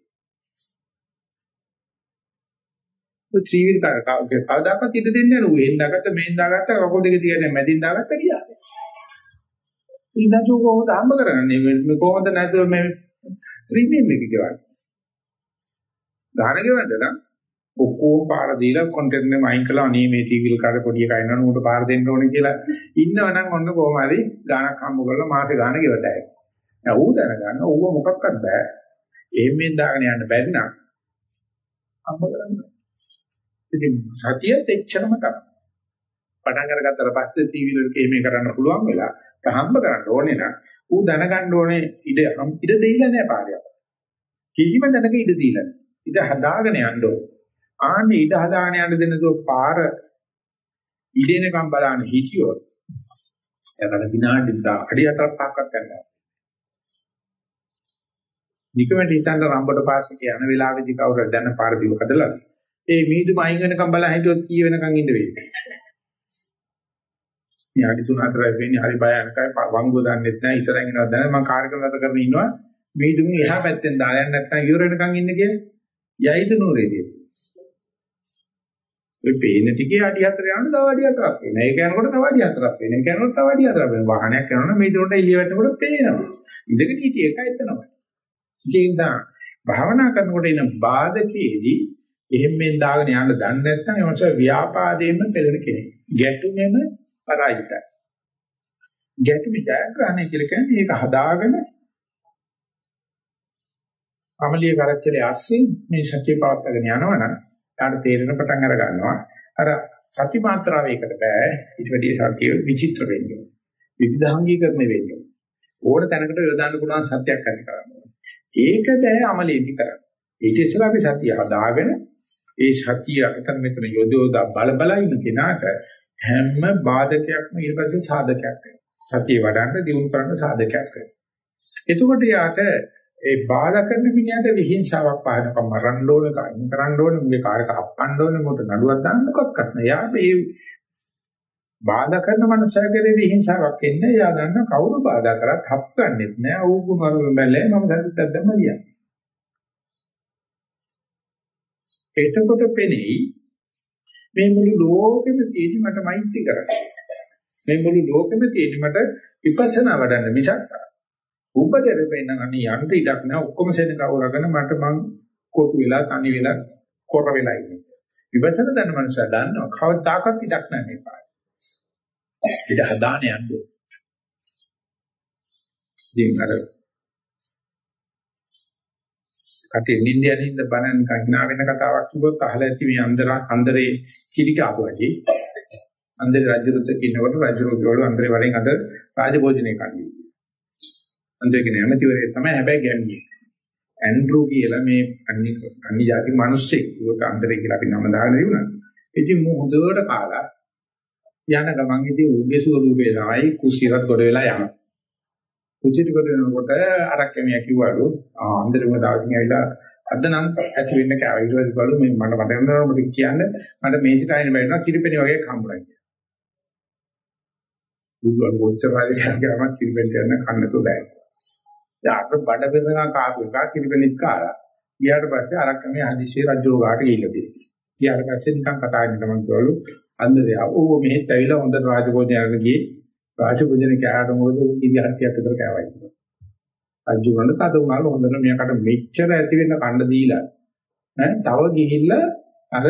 ඒ ත්‍රිවිධ කාරකගේ කවදාකවත් ඉඳ දෙන්නේ නැහැ ඌ එන්දාගත්ත මෙන් දාගත්ත කකුල් දෙක තියගෙන මැදින් දාගත්ත කියලා. ඊනතු කොහොමද හම්බ කරන්නේ මේ කොහොමද නැතුව මේ ප්‍රීමියම් එක ගෙවන්නේ. ගාන ගෙවන්නද ඔක්කොම පාර දීලා කොන්ටෙන්ට් එක අයින් කළා අනේ මේ ටීවී කාර්ය පොඩි එකා ඉන්නවනේ උන්ට පාර දෙන්න ඕනේ කියලා ඉන්නවනම් ඔන්න කොහොම හරි ගානක් හම්බ කරලා මාසේ ගාන ගෙවතයි. දැන් ඌ දැනගන්න ඌව මොකක්වත් බෑ. එහෙමෙන් දාගෙන යන්න බැරි නම් අම්ම කරන්න. ඉතින් සතියෙත් එච්චරම තමයි. පටන් අරගත්තට පස්සේ ටීවී වල කේමේ කරන්න පුළුවන් වෙලා හම්බ කරන්න ඕනේ නම් ඌ දැනගන්න ඕනේ ඉඩ ඉඩ දෙයිලා නෑ පාරයක්. කිසිම දැනක ඉඩ දීලා නෑ. ඉඩ හදාගෙන යන්න ඕනේ. ආන්නේ ඉඩ හදාගෙන යන්න දෙන්නතෝ පාර ඉඩේනකම් බලන්න හිතියොත් එයාට විනාඩි 10 අඩිය 4ක්වත් ගන්නවා. නිකමට හිතන්න රම්බඩ පාස්සේ යන වෙලාවේදී කවුරුද දැන පාර දිව කඩලා ඒ මීදුම අයින් වෙනකම් බලන් හිටියොත් කී වෙනකම් ඉඳ වෙන්නේ මේ අඩි 3 4යි වෙන්නේ හරි බයංකයි වංගුව දන්නෙත් නැහැ ඉස්සරහින් ඉනවා දැන මම කාර් එක නතර කරගෙන ඉන්නවා මීදුමින් එහා පැත්තෙන් දාලා යන්න නැත්නම් ඉවර වෙනකම් ඉන්න කියලා යයිද නෝරේදී ඔය පේන ටිකේ අඩි 4 යන තව අඩි 4ක් වෙන. ඒක යනකොට තව අඩි 4ක් වෙන. ඒක යනකොට තව අඩි 4ක් වෙන. වාහනයක් යනකොට මේ දොරට එළිය වැටෙනකොට පේනවා. ඉඳගෙන හිටිය එකයි එතනම. ඉතින් දා භාවනා කරනකොට එන බාධකයේදී එහෙම මෙන් දාගෙන යන්න දන්නේ නැත්නම් ඒ මොකද ව්‍යාපාදයෙන්ම පෙළෙන කෙනෙක්. ගැටුමෙම පරාජිතයි. ගැටුම ජයග්‍රහණය කියලා කියන්නේ ඒක හදාගෙන අමලිය කරච්චලේ ASCII මේ සත්‍ය පවත්වාගෙන යනවනම් ඊට තේරෙන පටන් අර ගන්නවා. අර සත්‍ය මාත්‍රාව ඒකට බෑ. ඊට වැඩිය සත්‍ය විචිත්‍ර වෙන්න ඕන. විවිධාංගීකරණය වෙන්න ඕන. ඕන තැනකට යොදාන්න පුළුවන් සත්‍යයක් ඇති කරන්න ඕන. ඒක බෑ අමලියදි කරන්න. ඊට ඉස්සෙල්ලා අපි සත්‍ය හදාගෙන ඒ සත්‍ය අතන මෙතන යොදෝදා බල බල ඉන්න කෙනාට හැම බාධකයක්ම ඊට පස්සේ සාධකයක් වෙනවා. සතිය වඩන්න දියුණු කරන්න සාධකයක් වෙනවා. එතකොට යාට ඒ බාධා කරන මිනිහට විහිංසාවක් පානකම් මරන්න ඕන, කයින් කරන්න ඕන, මුගේ කායක අප්පන්න ඕන, මොකද නඩුවක් දාන්න මොකක්වත් නෑ. යා මේ බාධා කරන මනුස්සයෙකුගේ විහිංසාවක් එන්නේ යා ගන්න කවුරු බාධා කරත් හප්පන්නේත් නෑ. ඌ කුණරු බැලේ මම දැක්කත් දැම්ම ලියන්න. එතකොට පෙනෙයි මේ මුළු ලෝකෙම තියෙදි මට මෛත්‍රී කරන්න. මේ මුළු ලෝකෙම තියෙදි මට විපස්සනා වඩන්න මිසක් උඹදර වෙන්න අනේ යන්න ඉඩක් නැහැ ඔක්කොම සෙනඟ අවරගෙන මට මං කොටු වෙලා තනි වෙලා කොර වෙලා ඉන්නේ. විපස්සන දන්න මනුස්සයා දන්නවා කවදාකවත් ඉඩක් නැහැ මේ පාඩේ. ඉඩ හදාන යන්නේ. ඉතින් අර කටේ නින්දියන් හින්ද බනන් කහිනා වෙන කතාවක් කිව්වොත් අහලා ඇති මේ අන්දරා අන්දරේ කිරි කාපු ඇති. අන්දරේ රජුරුත් කියනකොට රජුරු ගෝල අන්දරේ වලින් අද රාජභෝජනේ කන්නේ. අන්දරේ කියන ඇමතිවරේ තමයි හැබැයි ගැන්නේ. ඇන්ඩ්‍රූ කියලා මේ අනි අනි જાති මිනිස්සෙක් උකට අන්දරේ කියලා අපි නම දාගෙන ඉන්නවා. ඉතින් මු හොඳට කාලා යන ගමන් ඉතින් උගේ සුවදුබේ ලායි කුසිරත් කොට වෙලා යනවා. කුචිට කොට වෙනකොට අරක් කැමියා කිව්වලු අන්දරේම දවසින් ඇවිල්ලා අද නම් ඇති වෙන්න කෑවා. ඊට පස්සේ බලු මේ මට මතක නෑ මට කියන්නේ මට මේ සිට ආයෙත් බැරිනවා කිරිපෙණි වගේ හම්බුනා කියලා. බුදුන් කොච්චර වැඩි කරගම කිරිපෙණි යන කන්නතු බෑ. යාට බඩ බෙදනා කාපු එක කිරිපෙණිත් කාලා. ඊට පස්සේ අරක් කැමියා හදිස්සිය රජෝ ගාට ගිහිල්ලා තියෙනවා. ඊට පස්සේ නිකන් කතා කරන ගමන් කිව්වලු අන්දරයා ඕ මෙහෙත් ඇවිල්ලා හොඳ රාජභෝජනයකට ගියේ රාජභෝජනේ කෑවට මොකද කිරි හත්තියක් විතර කෑවයි කියලා. අජුගන්න තද උනාල හොඳට මෙයාකට මෙච්චර ඇති වෙන්න කණ්ඩ දීලා ඈ තව ගිහිල්ලා අර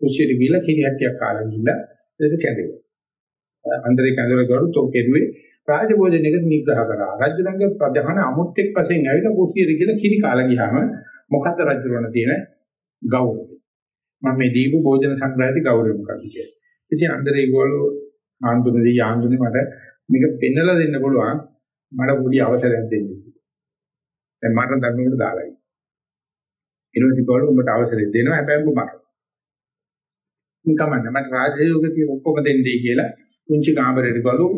කුෂිරි ගිහිල්ලා කිරි හත්තියක් කාලා ගිහිල්ලා ඒක කැදෙනවා. අන්දරේ කැදවල ගරු තෝ කෙරුවේ රාජභෝජනයක නිග්‍රහ කරා. රජුණන්ගේ ප්‍රධාන අමුත්‍යක් වශයෙන් ඇවිල්ලා කුෂිරි ගිහිල්ලා කිරි කාලා ගියාම මොකද්ද රජුණන තියෙන ගෞරවය. මම මේ දීපු භෝජන සංග්‍රහයේ ගෞරවය මොකක්ද කියන්නේ. ඉතින් අන්දරේ ගෝලෝ ආන්දුනේදී ආන්දුනේ මට මේක පෙන්නලා දෙන්න පුළුවන් මට පොඩි අවසරයක් දෙන්න. දැන් මට දන්නකොට දාලා ඉන්නේ. ඊළඟට කවුරු උඹට අවසරය දෙනවා හැබැයි උඹ මරන. නිකම්ම මට රාජයෝගයේ ඔක්කොම දෙන්නේ කියලා කුංචි කාමරයට ගලු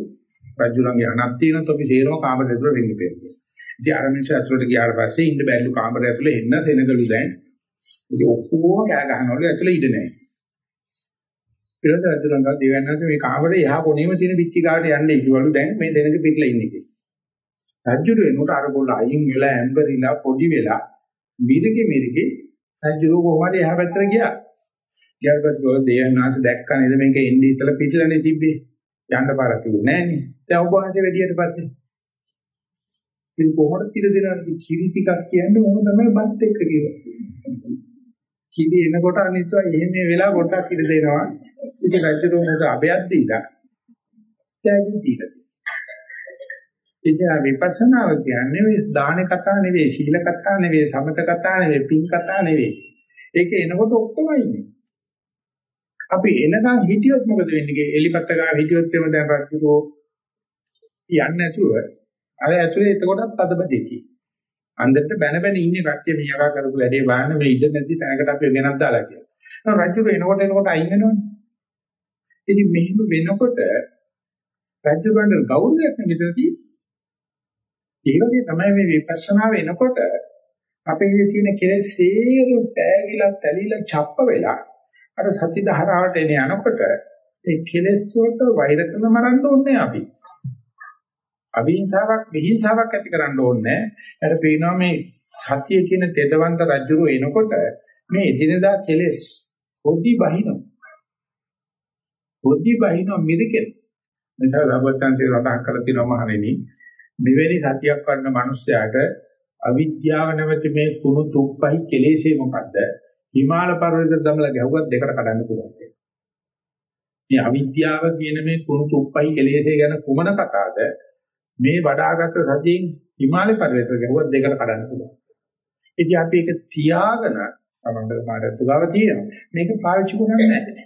රජුලන්ගේ අනක් තියෙනත් අපි සේරම කාමරයට ඇතුළට රිංගි පෙන්නනවා. ඉතින් අර මිනිස්සු ඇතුළට ගියාට පස්සේ ඉන්න බැල්ලු කාමරය ඇතුළේ එන්න දෙනගලු දැන්. ඉතින් ඔක්කොම කෑ ගහනවලු ඇතුළේ ඉඳ නැහැ. ඊළඟ රජුලන්ගා දෙවන්නත් මේ කාමරේ එහා කොනේම තියෙන පිච්චි ගාවට යන්නේ කිව්වලු දැන් මේ දෙනක පිටලා ඉන්නේ කියලා. රජුරු එනකොට අරගොල්ල අයින් වෙලා ඇම්බරිලා පොඩි වෙලා මිරිකි මිරිකි රජුරු කොහමද එහා පැත්තට ගියා. ගියාට පස්සේ දෙයන්නාස දැක්කා නේද මේක එන්නේ ඉතල පිටලානේ තිබ්බේ. යන්න පාරක් තිබුණේ නෑනේ. දැන් ඔබ වහන්සේ වැඩියට පස්සේ ඉතින් කොහොමද කිරි දෙනාට කිරි ටිකක් කියන්නේ මොන තමයි බත් එක්ක කියලා. කිරි එනකොට අනිත්වා එහෙම වෙලා පොඩ්ඩක් කිරි දෙනවා. ඉතින් රජුරු මොකද අබයක් දීලා. දැන් දීලා. එචා විපස්සනාව කියන්නේ මේ දාන කතා නෙවෙයි, සීල කතා නෙවෙයි, සමත කතා නෙවෙයි, පින් කතා නෙවෙයි. ඒක එනකොට ඔක්කොම ඉන්නේ. අපි එනකන් හිටියොත් මොකද වෙන්නේ? එලිපත්ත ගාව හිටියොත් එම දැන් රජුරෝ යන්නේ නැතුව අර ඇතුලේ එතකොටත් තදබදෙකි. අන්දරට බැන බැන ඉන්නේ කට්ටිය මියකා කරපු වැඩේ බලන්න මේ ඉඳ නැති තැනකට අපි ගෙනත් දාලා කියලා. රජුරෝ එනකොට එනකොට අයින් වෙනවනේ. ඉතින් මෙහෙම වෙනකොට රජු බණ්ඩ ගෞරවයක් නෙමෙයි ඒ වගේ තමයි මේ විපස්සනා වෙනකොට අපේ තියෙන කෙලෙස් සේරු පෑගිලා තැලිලා ڇප්ප වෙලා අර සති ධාරාවට එන යනකොට ඒ කෙලෙස් වලට වෛර කරන මරන්න ඕනේ අපි. අවිහිංසාවක් විහිංසාවක් ඇති කරන්න ඕනේ. අර පේනවා මේ සතිය කියන තෙදවන්ත රජුරු එනකොට මේ එදිනදා කෙලෙස් පොඩි බහිනවා. පොඩි බහිනවා මිරිකෙන. නිසා රබත්තන්සේ රටක් කරලා තියෙනවා මහණෙනි මෙවැනි සතියක් වඩන මිනිස්යාට අවිද්‍යාව නැමැති මේ කුණු තුප්පයි කෙලෙසේ මොකද්ද? හිමාල පර්වතය දමලා ගැහුවත් දෙකට කඩන්න පුළුවන්. මේ අවිද්‍යාව කියන මේ කුණු තුප්පයි කෙලෙසේ ගැන කුමන කතාවද මේ වඩාගත් සතියෙන් හිමාල පර්වතය ගැහුවත් දෙකට කඩන්න පුළුවන්. ඉතින් අපි ඒක තියාගෙන තමන්ගේ මාඩතු ගාව තියෙනවා. මේක පාවිච්චි කරන්නේ නැහැ.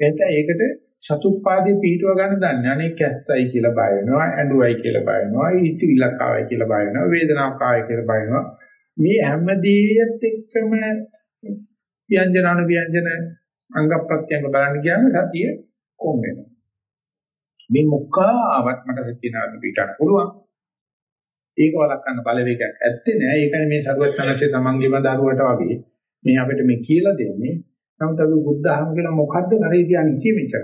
එතන ඒකට චතුප්පාදේ පිටව ගන්න දන්නේ. අනේ කැස්සයි කියලා බය වෙනවා, ඇඬුවයි කියලා බය වෙනවා, ඊටිලක් ආවයි කියලා බය වෙනවා, වේදනාවක් ආවයි කියලා බය වෙනවා. මේ හැමදේයත් එක්කම ව්‍යංජන අනු ව්‍යංජන අංග ප්‍රත්‍යංග බලන්න ගියාම සතිය කොම් වෙනවා. මේ මොකාවත් මට සතිය නාද පිටක් පුළුවන්. ඒක වළක්වන්න බලවේගයක් ඇත්තේ නෑ. ඒකනේ මේ සරුවචනසේ තමන්ගේම දරුවට වගේ මේ අපිට මේ කියලා දෙන්නේ. නමුත් අපි බුද්ධ ධර්ම කියලා මොකද්ද කරේ කියන්නේ කියෙච්චර.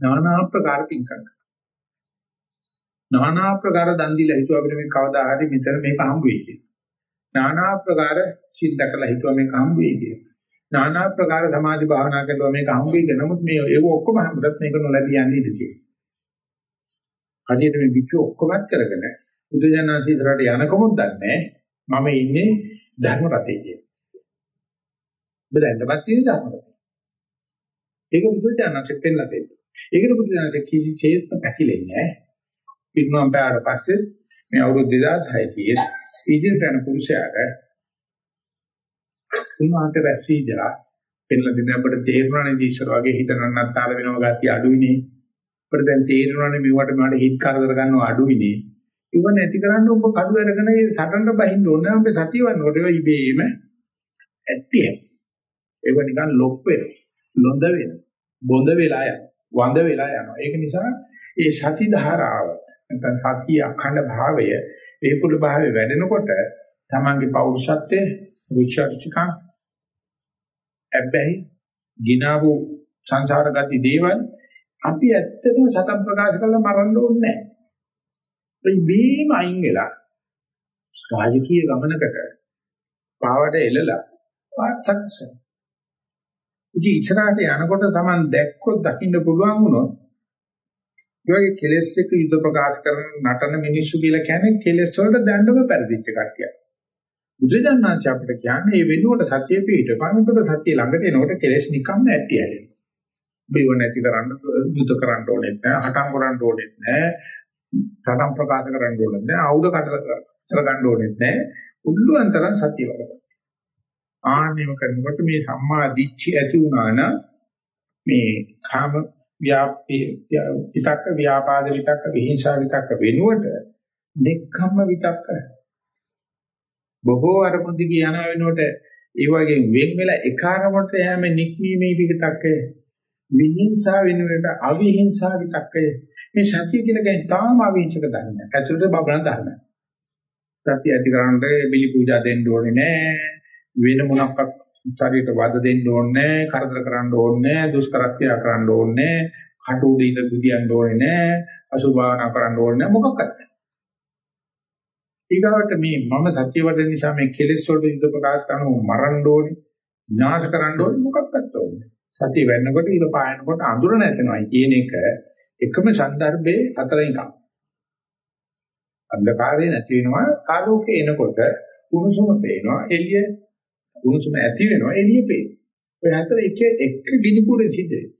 নানা ආකාර පින්කම් নানা ආකාර දන් දීලා හිතුව අපිට මේ කවදා හරි මෙතන මේක හම්බ වෙයි කියලා. নানা ආකාර සිද්ධ කළා හිතුව මේක හම්බ වෙයි කියලා. নানা ආකාර සමාධි භාවනා කළා මේක හම්බ වෙයි කියලා. නමුත් මේ ඒක ඔක්කොම හම්බුනත් මේක නොලැබී යන්නේ ඉඳී තියෙනවා. හරියට මේ විචු ඔක්කොමත් කරගෙන බුදුජානනාංශී ඉස්සරහට යනකොමුත් දන්නේ මම ඉන්නේ ධර්ම රතේ කියලා. ඔබ දැන්නපත් තියෙන ධර්ම රතේ. ඒක බුදුජානනාංශයෙන් පෙන්නලා දෙන්නේ. ඒකට බුදුජානනාංශ කිසි චේතන පැකිලෙන්නේ නැහැ. පිටුනම් පෑවට පස්සේ මේ අවුරුදු 2600 ඉදිරියට යන පුරුෂයාට උන්වහන්සේ රැස්වීදලා පෙන්ලා දෙන අපිට තේරුණානේ ඉස්සර වගේ හිත නන්නත්තර වෙනව ගැතිය අඩුයිනේ. අපිට දැන් තේරුණානේ මෙවට මට හිත කරදර ගන්නව අඩුයිනේ. ඉව නැති කරන්න ඔබ කඩු අරගෙන ඒ සටනට බහින්න ඕනේ. අපි සතියවන්නකොට ඒවා ඉබේම ඇත්තිය. ඒක නිකන් ලොක් වෙනවා. ලොඳ වෙනවා. බොඳ වෙලා යනවා. වඳ වෙලා යනවා. ඒක නිසා ඒ සති ධාරාව නැත්නම් සතිය අඛණ්ඩ භාවය වේපුල භාවය වැඩෙනකොට තමන්ගේ පෞරුෂත්වයේ රුචර්චිකා ඇබ්බැහි ගිනාවු සංසාර ගති දේවල් අපි ඇත්තටම සතම් ප්‍රකාශ කරලා මරන්න ඕනේ නැහැ. ඒ බීම අයින් වෙලා රාජකීය ගමනකට පාවට එළලා වාසක්ස. ඉතින් ඉස්සරහට යනකොට Taman දැක්කොත් දකින්න පුළුවන් වුණොත් ඒ කෙලෙස් එක යුද ප්‍රකාශ කරන නටන මිනිස්සු කියලා කියන්නේ කෙලෙස් වලට දැන්නම පරිදිච්ච කට්ටිය. බුදුදන්නාච අපිට කියන්නේ මේ වෙනුවට සත්‍ය පිට පණුතර සත්‍ය ළඟට එනකොට කෙලෙස් නිකම්ම ඇති ඇලෙන. බිව නැති කරන්න යුද කරන්න ඕනෙත් නැහැ, හටම් කරන්න ඕනෙත් නැහැ, තරම් ප්‍රකාශ කරන්න ඕනෙත් නැහැ, ආයුධ කඩලා කරගන්න ඕනෙත් නැහැ. උල්ලුවන් තරම් සත්‍ය වලට. ආන්නේම කරනකොට මේ සම්මා දිච්චි ඇති වුණා නම් මේ කාම විතක්ක ව්‍යාපාද විතක්ක විහිංසා විතක්ක වෙනුවට නෙක්ඛම්ම විතක්ක බොහෝ අරමුණු දිගේ යන වෙනුවට ඒ වගේ වෙන් වෙලා එක අරමුණට යෑම නික්මීමේ විතක්කය විහිංසා වෙනුවට අවිහිංසා විතක්කය මේ සතිය කියලා කියන්නේ තාම අවිහිංසක ධර්මයක්. ඇතුළට බබලන ධර්මයක්. සතිය ඇති කරන්නේ බිලි පූජා දෙන්න ඕනේ නෑ. වෙන මොනක්වත් ශරීරයට වද දෙන්න ඕනේ කරදර කරන්න ඕනේ දුෂ්කරත්‍ය කරන්න ඕනේ කටු උඩ ඉඳ බුදියන්න ඕනේ නෑ. අසුභාවනා කරන්න ඕනේ මොකක්වත් ඊගාවට මේ මම සත්‍ය වඩන නිසා මේ කෙලෙස් වලට යුද ප්‍රකාශ කරනව මරන්න ඕනේ, විනාශ කරන්න ඕනේ මොකක්වත් ඕනේ. සතිය වෙන්නකොට ඉර පායනකොට අඳුර නැසෙනවා කියන එක එකම સંદર્ભේ හතරින් එකක්. අන්ධකාරය නැති වෙනවා ආලෝකය එනකොට උණුසුම පේනවා එළිය උණුසුම ඇති වෙනවා එළිය පේනවා. ඔය හතර එක එක ගිනි පුරේ සිද්ධ වෙනවා.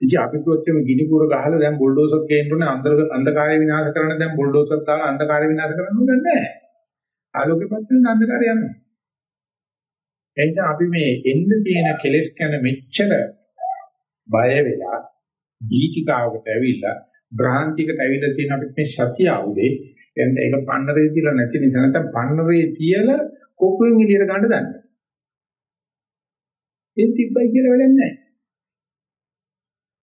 ඉතින් අපි කිව්වොත් ගිනි පුර ගහලා දැන් බුල්ඩෝසර් ගේන්න ඕනේ අන්ධ අන්ධකාරය විනාශ කරන්න දැන් බුල්ඩෝසර් දාලා අන්ධකාරය විනාශ කරන්න ඕනේ නැහැ ආලෝකෙපත් වෙන අන්ධකාරය යනවා එනිසා අපි මේ එන්න තියෙන කෙලෙස් ගැන මෙච්චර බය වෙලා දීචිකාවකට ඇවිල්ලා භ්‍රාන්තිකට ඇවිල්ලා තියෙන අපිට මේ සතිය ආවුදේ එන්න ඒක පන්නරේ තියලා නැති නිසා නැත්නම් පන්නරේ තියලා කොකුවෙන් එළියට ගන්න දන්නේ. ඒ තිබ්බයි කියලා වැඩක් නැහැ.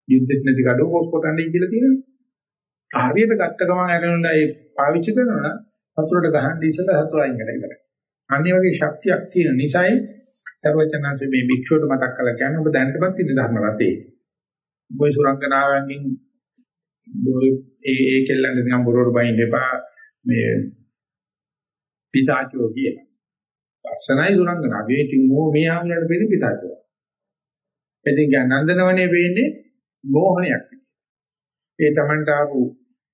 යුද්ධෙත් නැති කඩෝ කොස්කොටන්නේ කියලා තියෙනවා. හරියට ගත්ත ගමන් අරගෙනලා ඒ පාවිච්චි කරනවා නම් වතුරට ගහන්න ඉස්සෙල්ලා හතුර අයින් කරලා ඉවරයි. අනිත් වගේ ශක්තියක් තියෙන නිසායි සර්වචනාංශ මේ භික්ෂුවට මතක් කරලා කියන්නේ ඔබ දැනටමත් ඉන්න ධර්ම රතේ. ඔබ සුරංගනාවෙන් ඒ ඒ කෙල්ලන්ට නිකන් බොරුවට බයින් එපා මේ පිසාචෝ කියලා. ලස්සනයි සුරංගනා. මේ තිමෝ මේ ආන්ලට බෙදි පිසාචෝ. ඉතින් ගන්නන්දනවනේ වෙන්නේ මෝහනයක්. ඒ Tamanට ආපු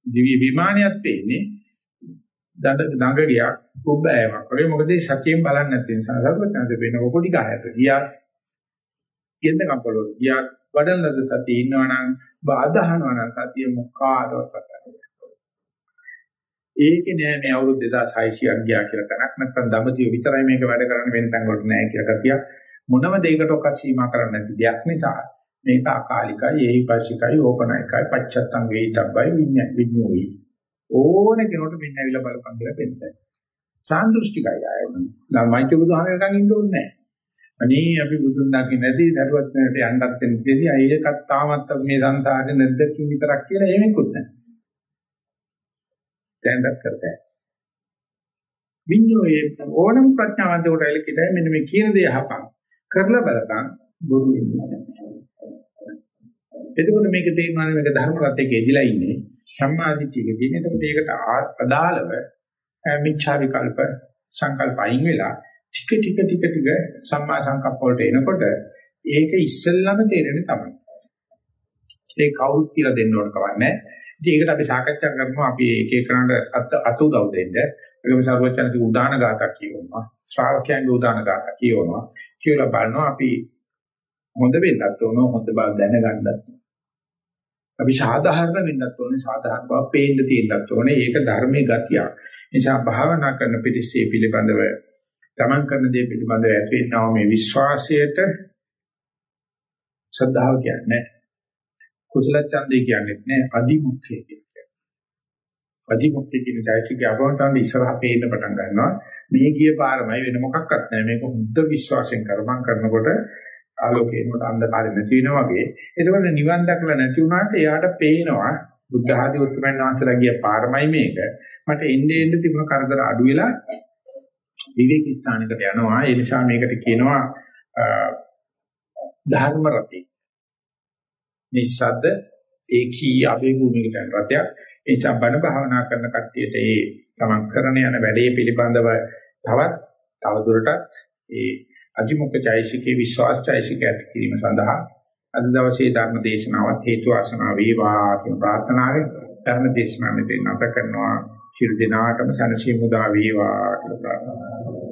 දිව්‍ය විමානයක් වෙන්නේ දඬ දඟ ගියා කුබ්බෑවක් වගේ. මොකද සතියෙන් බලන්නේ නැති නිසා සරුවචනද වෙන කොටි ගහයට ගියා. කියන්න කම්පලෝ ගියා. වඩන ලද සතිය ඉන්නවනම් බාධහනවා නම් සතිය මොකාදවත් ඒකේ නෑ මේ අවුරුදු 2600ක් ගියා කියලා තනක්. නැත්නම් දඹදිව විතරයි මේක වැඩ කරන්න වෙන තැන් වලට නෑ කියලා කතිය මොනම දෙයකට ඔක්ක සීමා කරන්න නැති දෙයක් නිසා මේක අකාලිකයි ඒහිපස්සිකයි ඕපනයිකයි පච්චත්තං වේිතබ්බයි විඤ්ඤාණෝයි ඕන කෙනෙකුට මෙන්න ඇවිල්ලා බලපන් කියලා පෙන්නයි. සාන්දෘෂ්ටිකයි ආයෙත්. ළමයිට බුදුහාමරකන් ඉන්න ඕනේ නැහැ. අනේ අපි බුදුන් දකින්න නැති දරුවත් වෙනට යන්නත් දෙන්නේ අයේකත් තාමත් මේ සංසාරේ නැද්දකින් විතරක් කියලා එහෙමකුත් නැහැ. දැන්වත් කරතයි. විඤ්ඤෝයේ ඕනම ප්‍රඥාවන්තයට එලකිට මෙන්න මේ කියන දේ අහපන්. කරලා බලපන් බොරු වෙන්නේ එතකොට මේක තේරෙනවා මේක ධර්ම රත්යක එදිලා ඉන්නේ සම්මාදිටියක තියෙන. එතකොට ඒකට අදාළව මිච්ඡා විකල්ප සංකල්ප අයින් වෙලා ටික ටික ටික ටික සම්මා සංකප්ප වලට එනකොට ඒක ඉස්සෙල්ලම තේරෙන්නේ තමයි. ඒ කවුරුත් කියලා දෙන්න ඕන කවන්නේ. ඉතින් ඒකට අපි සාකච්ඡා කරනවා අපි එක එකනට අත උදව් දෙන්න. ඒකම සර්වචනති උදාන ගාතක් කියවනවා. ශ්‍රාවකයන්ගේ උදාන ගාතක් කියවනවා. කියලා බලනවා අපි හොඳ වෙන්නත් ඕන හොඳ බව දැනගන්නත් අපි සාධාරණ වෙන්නත් ඕනේ සාධාරණ බව පේන්න තියෙන්නත් ඕනේ. ඒක ධර්මයේ ගතියක්. නිසා භාවනා කරන පිළිස්සේ පිළිබඳව තමන් කරන දේ පිළිබඳව ඇතිවෙනා මේ විශ්වාසයට ශ්‍රද්ධාව කියන්නේ කුසල ඡන්දේ කියන්නේ නැහැ. අදිමුක්ඛය කියන්නේ. අදිමුක්ඛය කියන চৈতසික අවබෝධයෙන් ඉස්සරහ පේන්න පටන් ගන්නවා. මේ ගිය පාරමයි වෙන මොකක්වත් නැහැ. මේක හුද්ද විශ්වාසයෙන් කරමන් කරනකොට ආලෝකේනට අන්ධකාරය නැති වෙනා වගේ. එතකොට නිවන් දැකලා නැති වුණාට එයාට පේනවා බුද්ධ ආදී උත්තරමයන් වහන්සේලා ගිය පාරමයි මේක. මට එන්නේ එන්නේ තිබුණ කරදර අඩු වෙලා විවේක ස්ථානයකට යනවා. ඒ නිසා මේකට කියනවා ධර්ම රති. නිස්සද්ද ඒකී අබේ භූමිකට රතයක්. ඒ නිසා බණ භාවනා කරන කට්ටියට ඒ තමන් කරන යන වැඩේ පිළිබඳව තවත් තවදුරටත් ඒ අධිමුඛ චෛසිකේ විශ්වාස චෛසික ඇති කිරීම සඳහා අද දවසේ ධර්ම දේශනාවත් හේතු ආසනාව වේවා කියන ප්‍රාර්ථනාවෙන් ධර්ම දේශනාව මෙතන නැත කරනවා. ශිරු දිනාටම සනසීමුදා වේවා කියලා ප්‍රාර්ථනා කරනවා.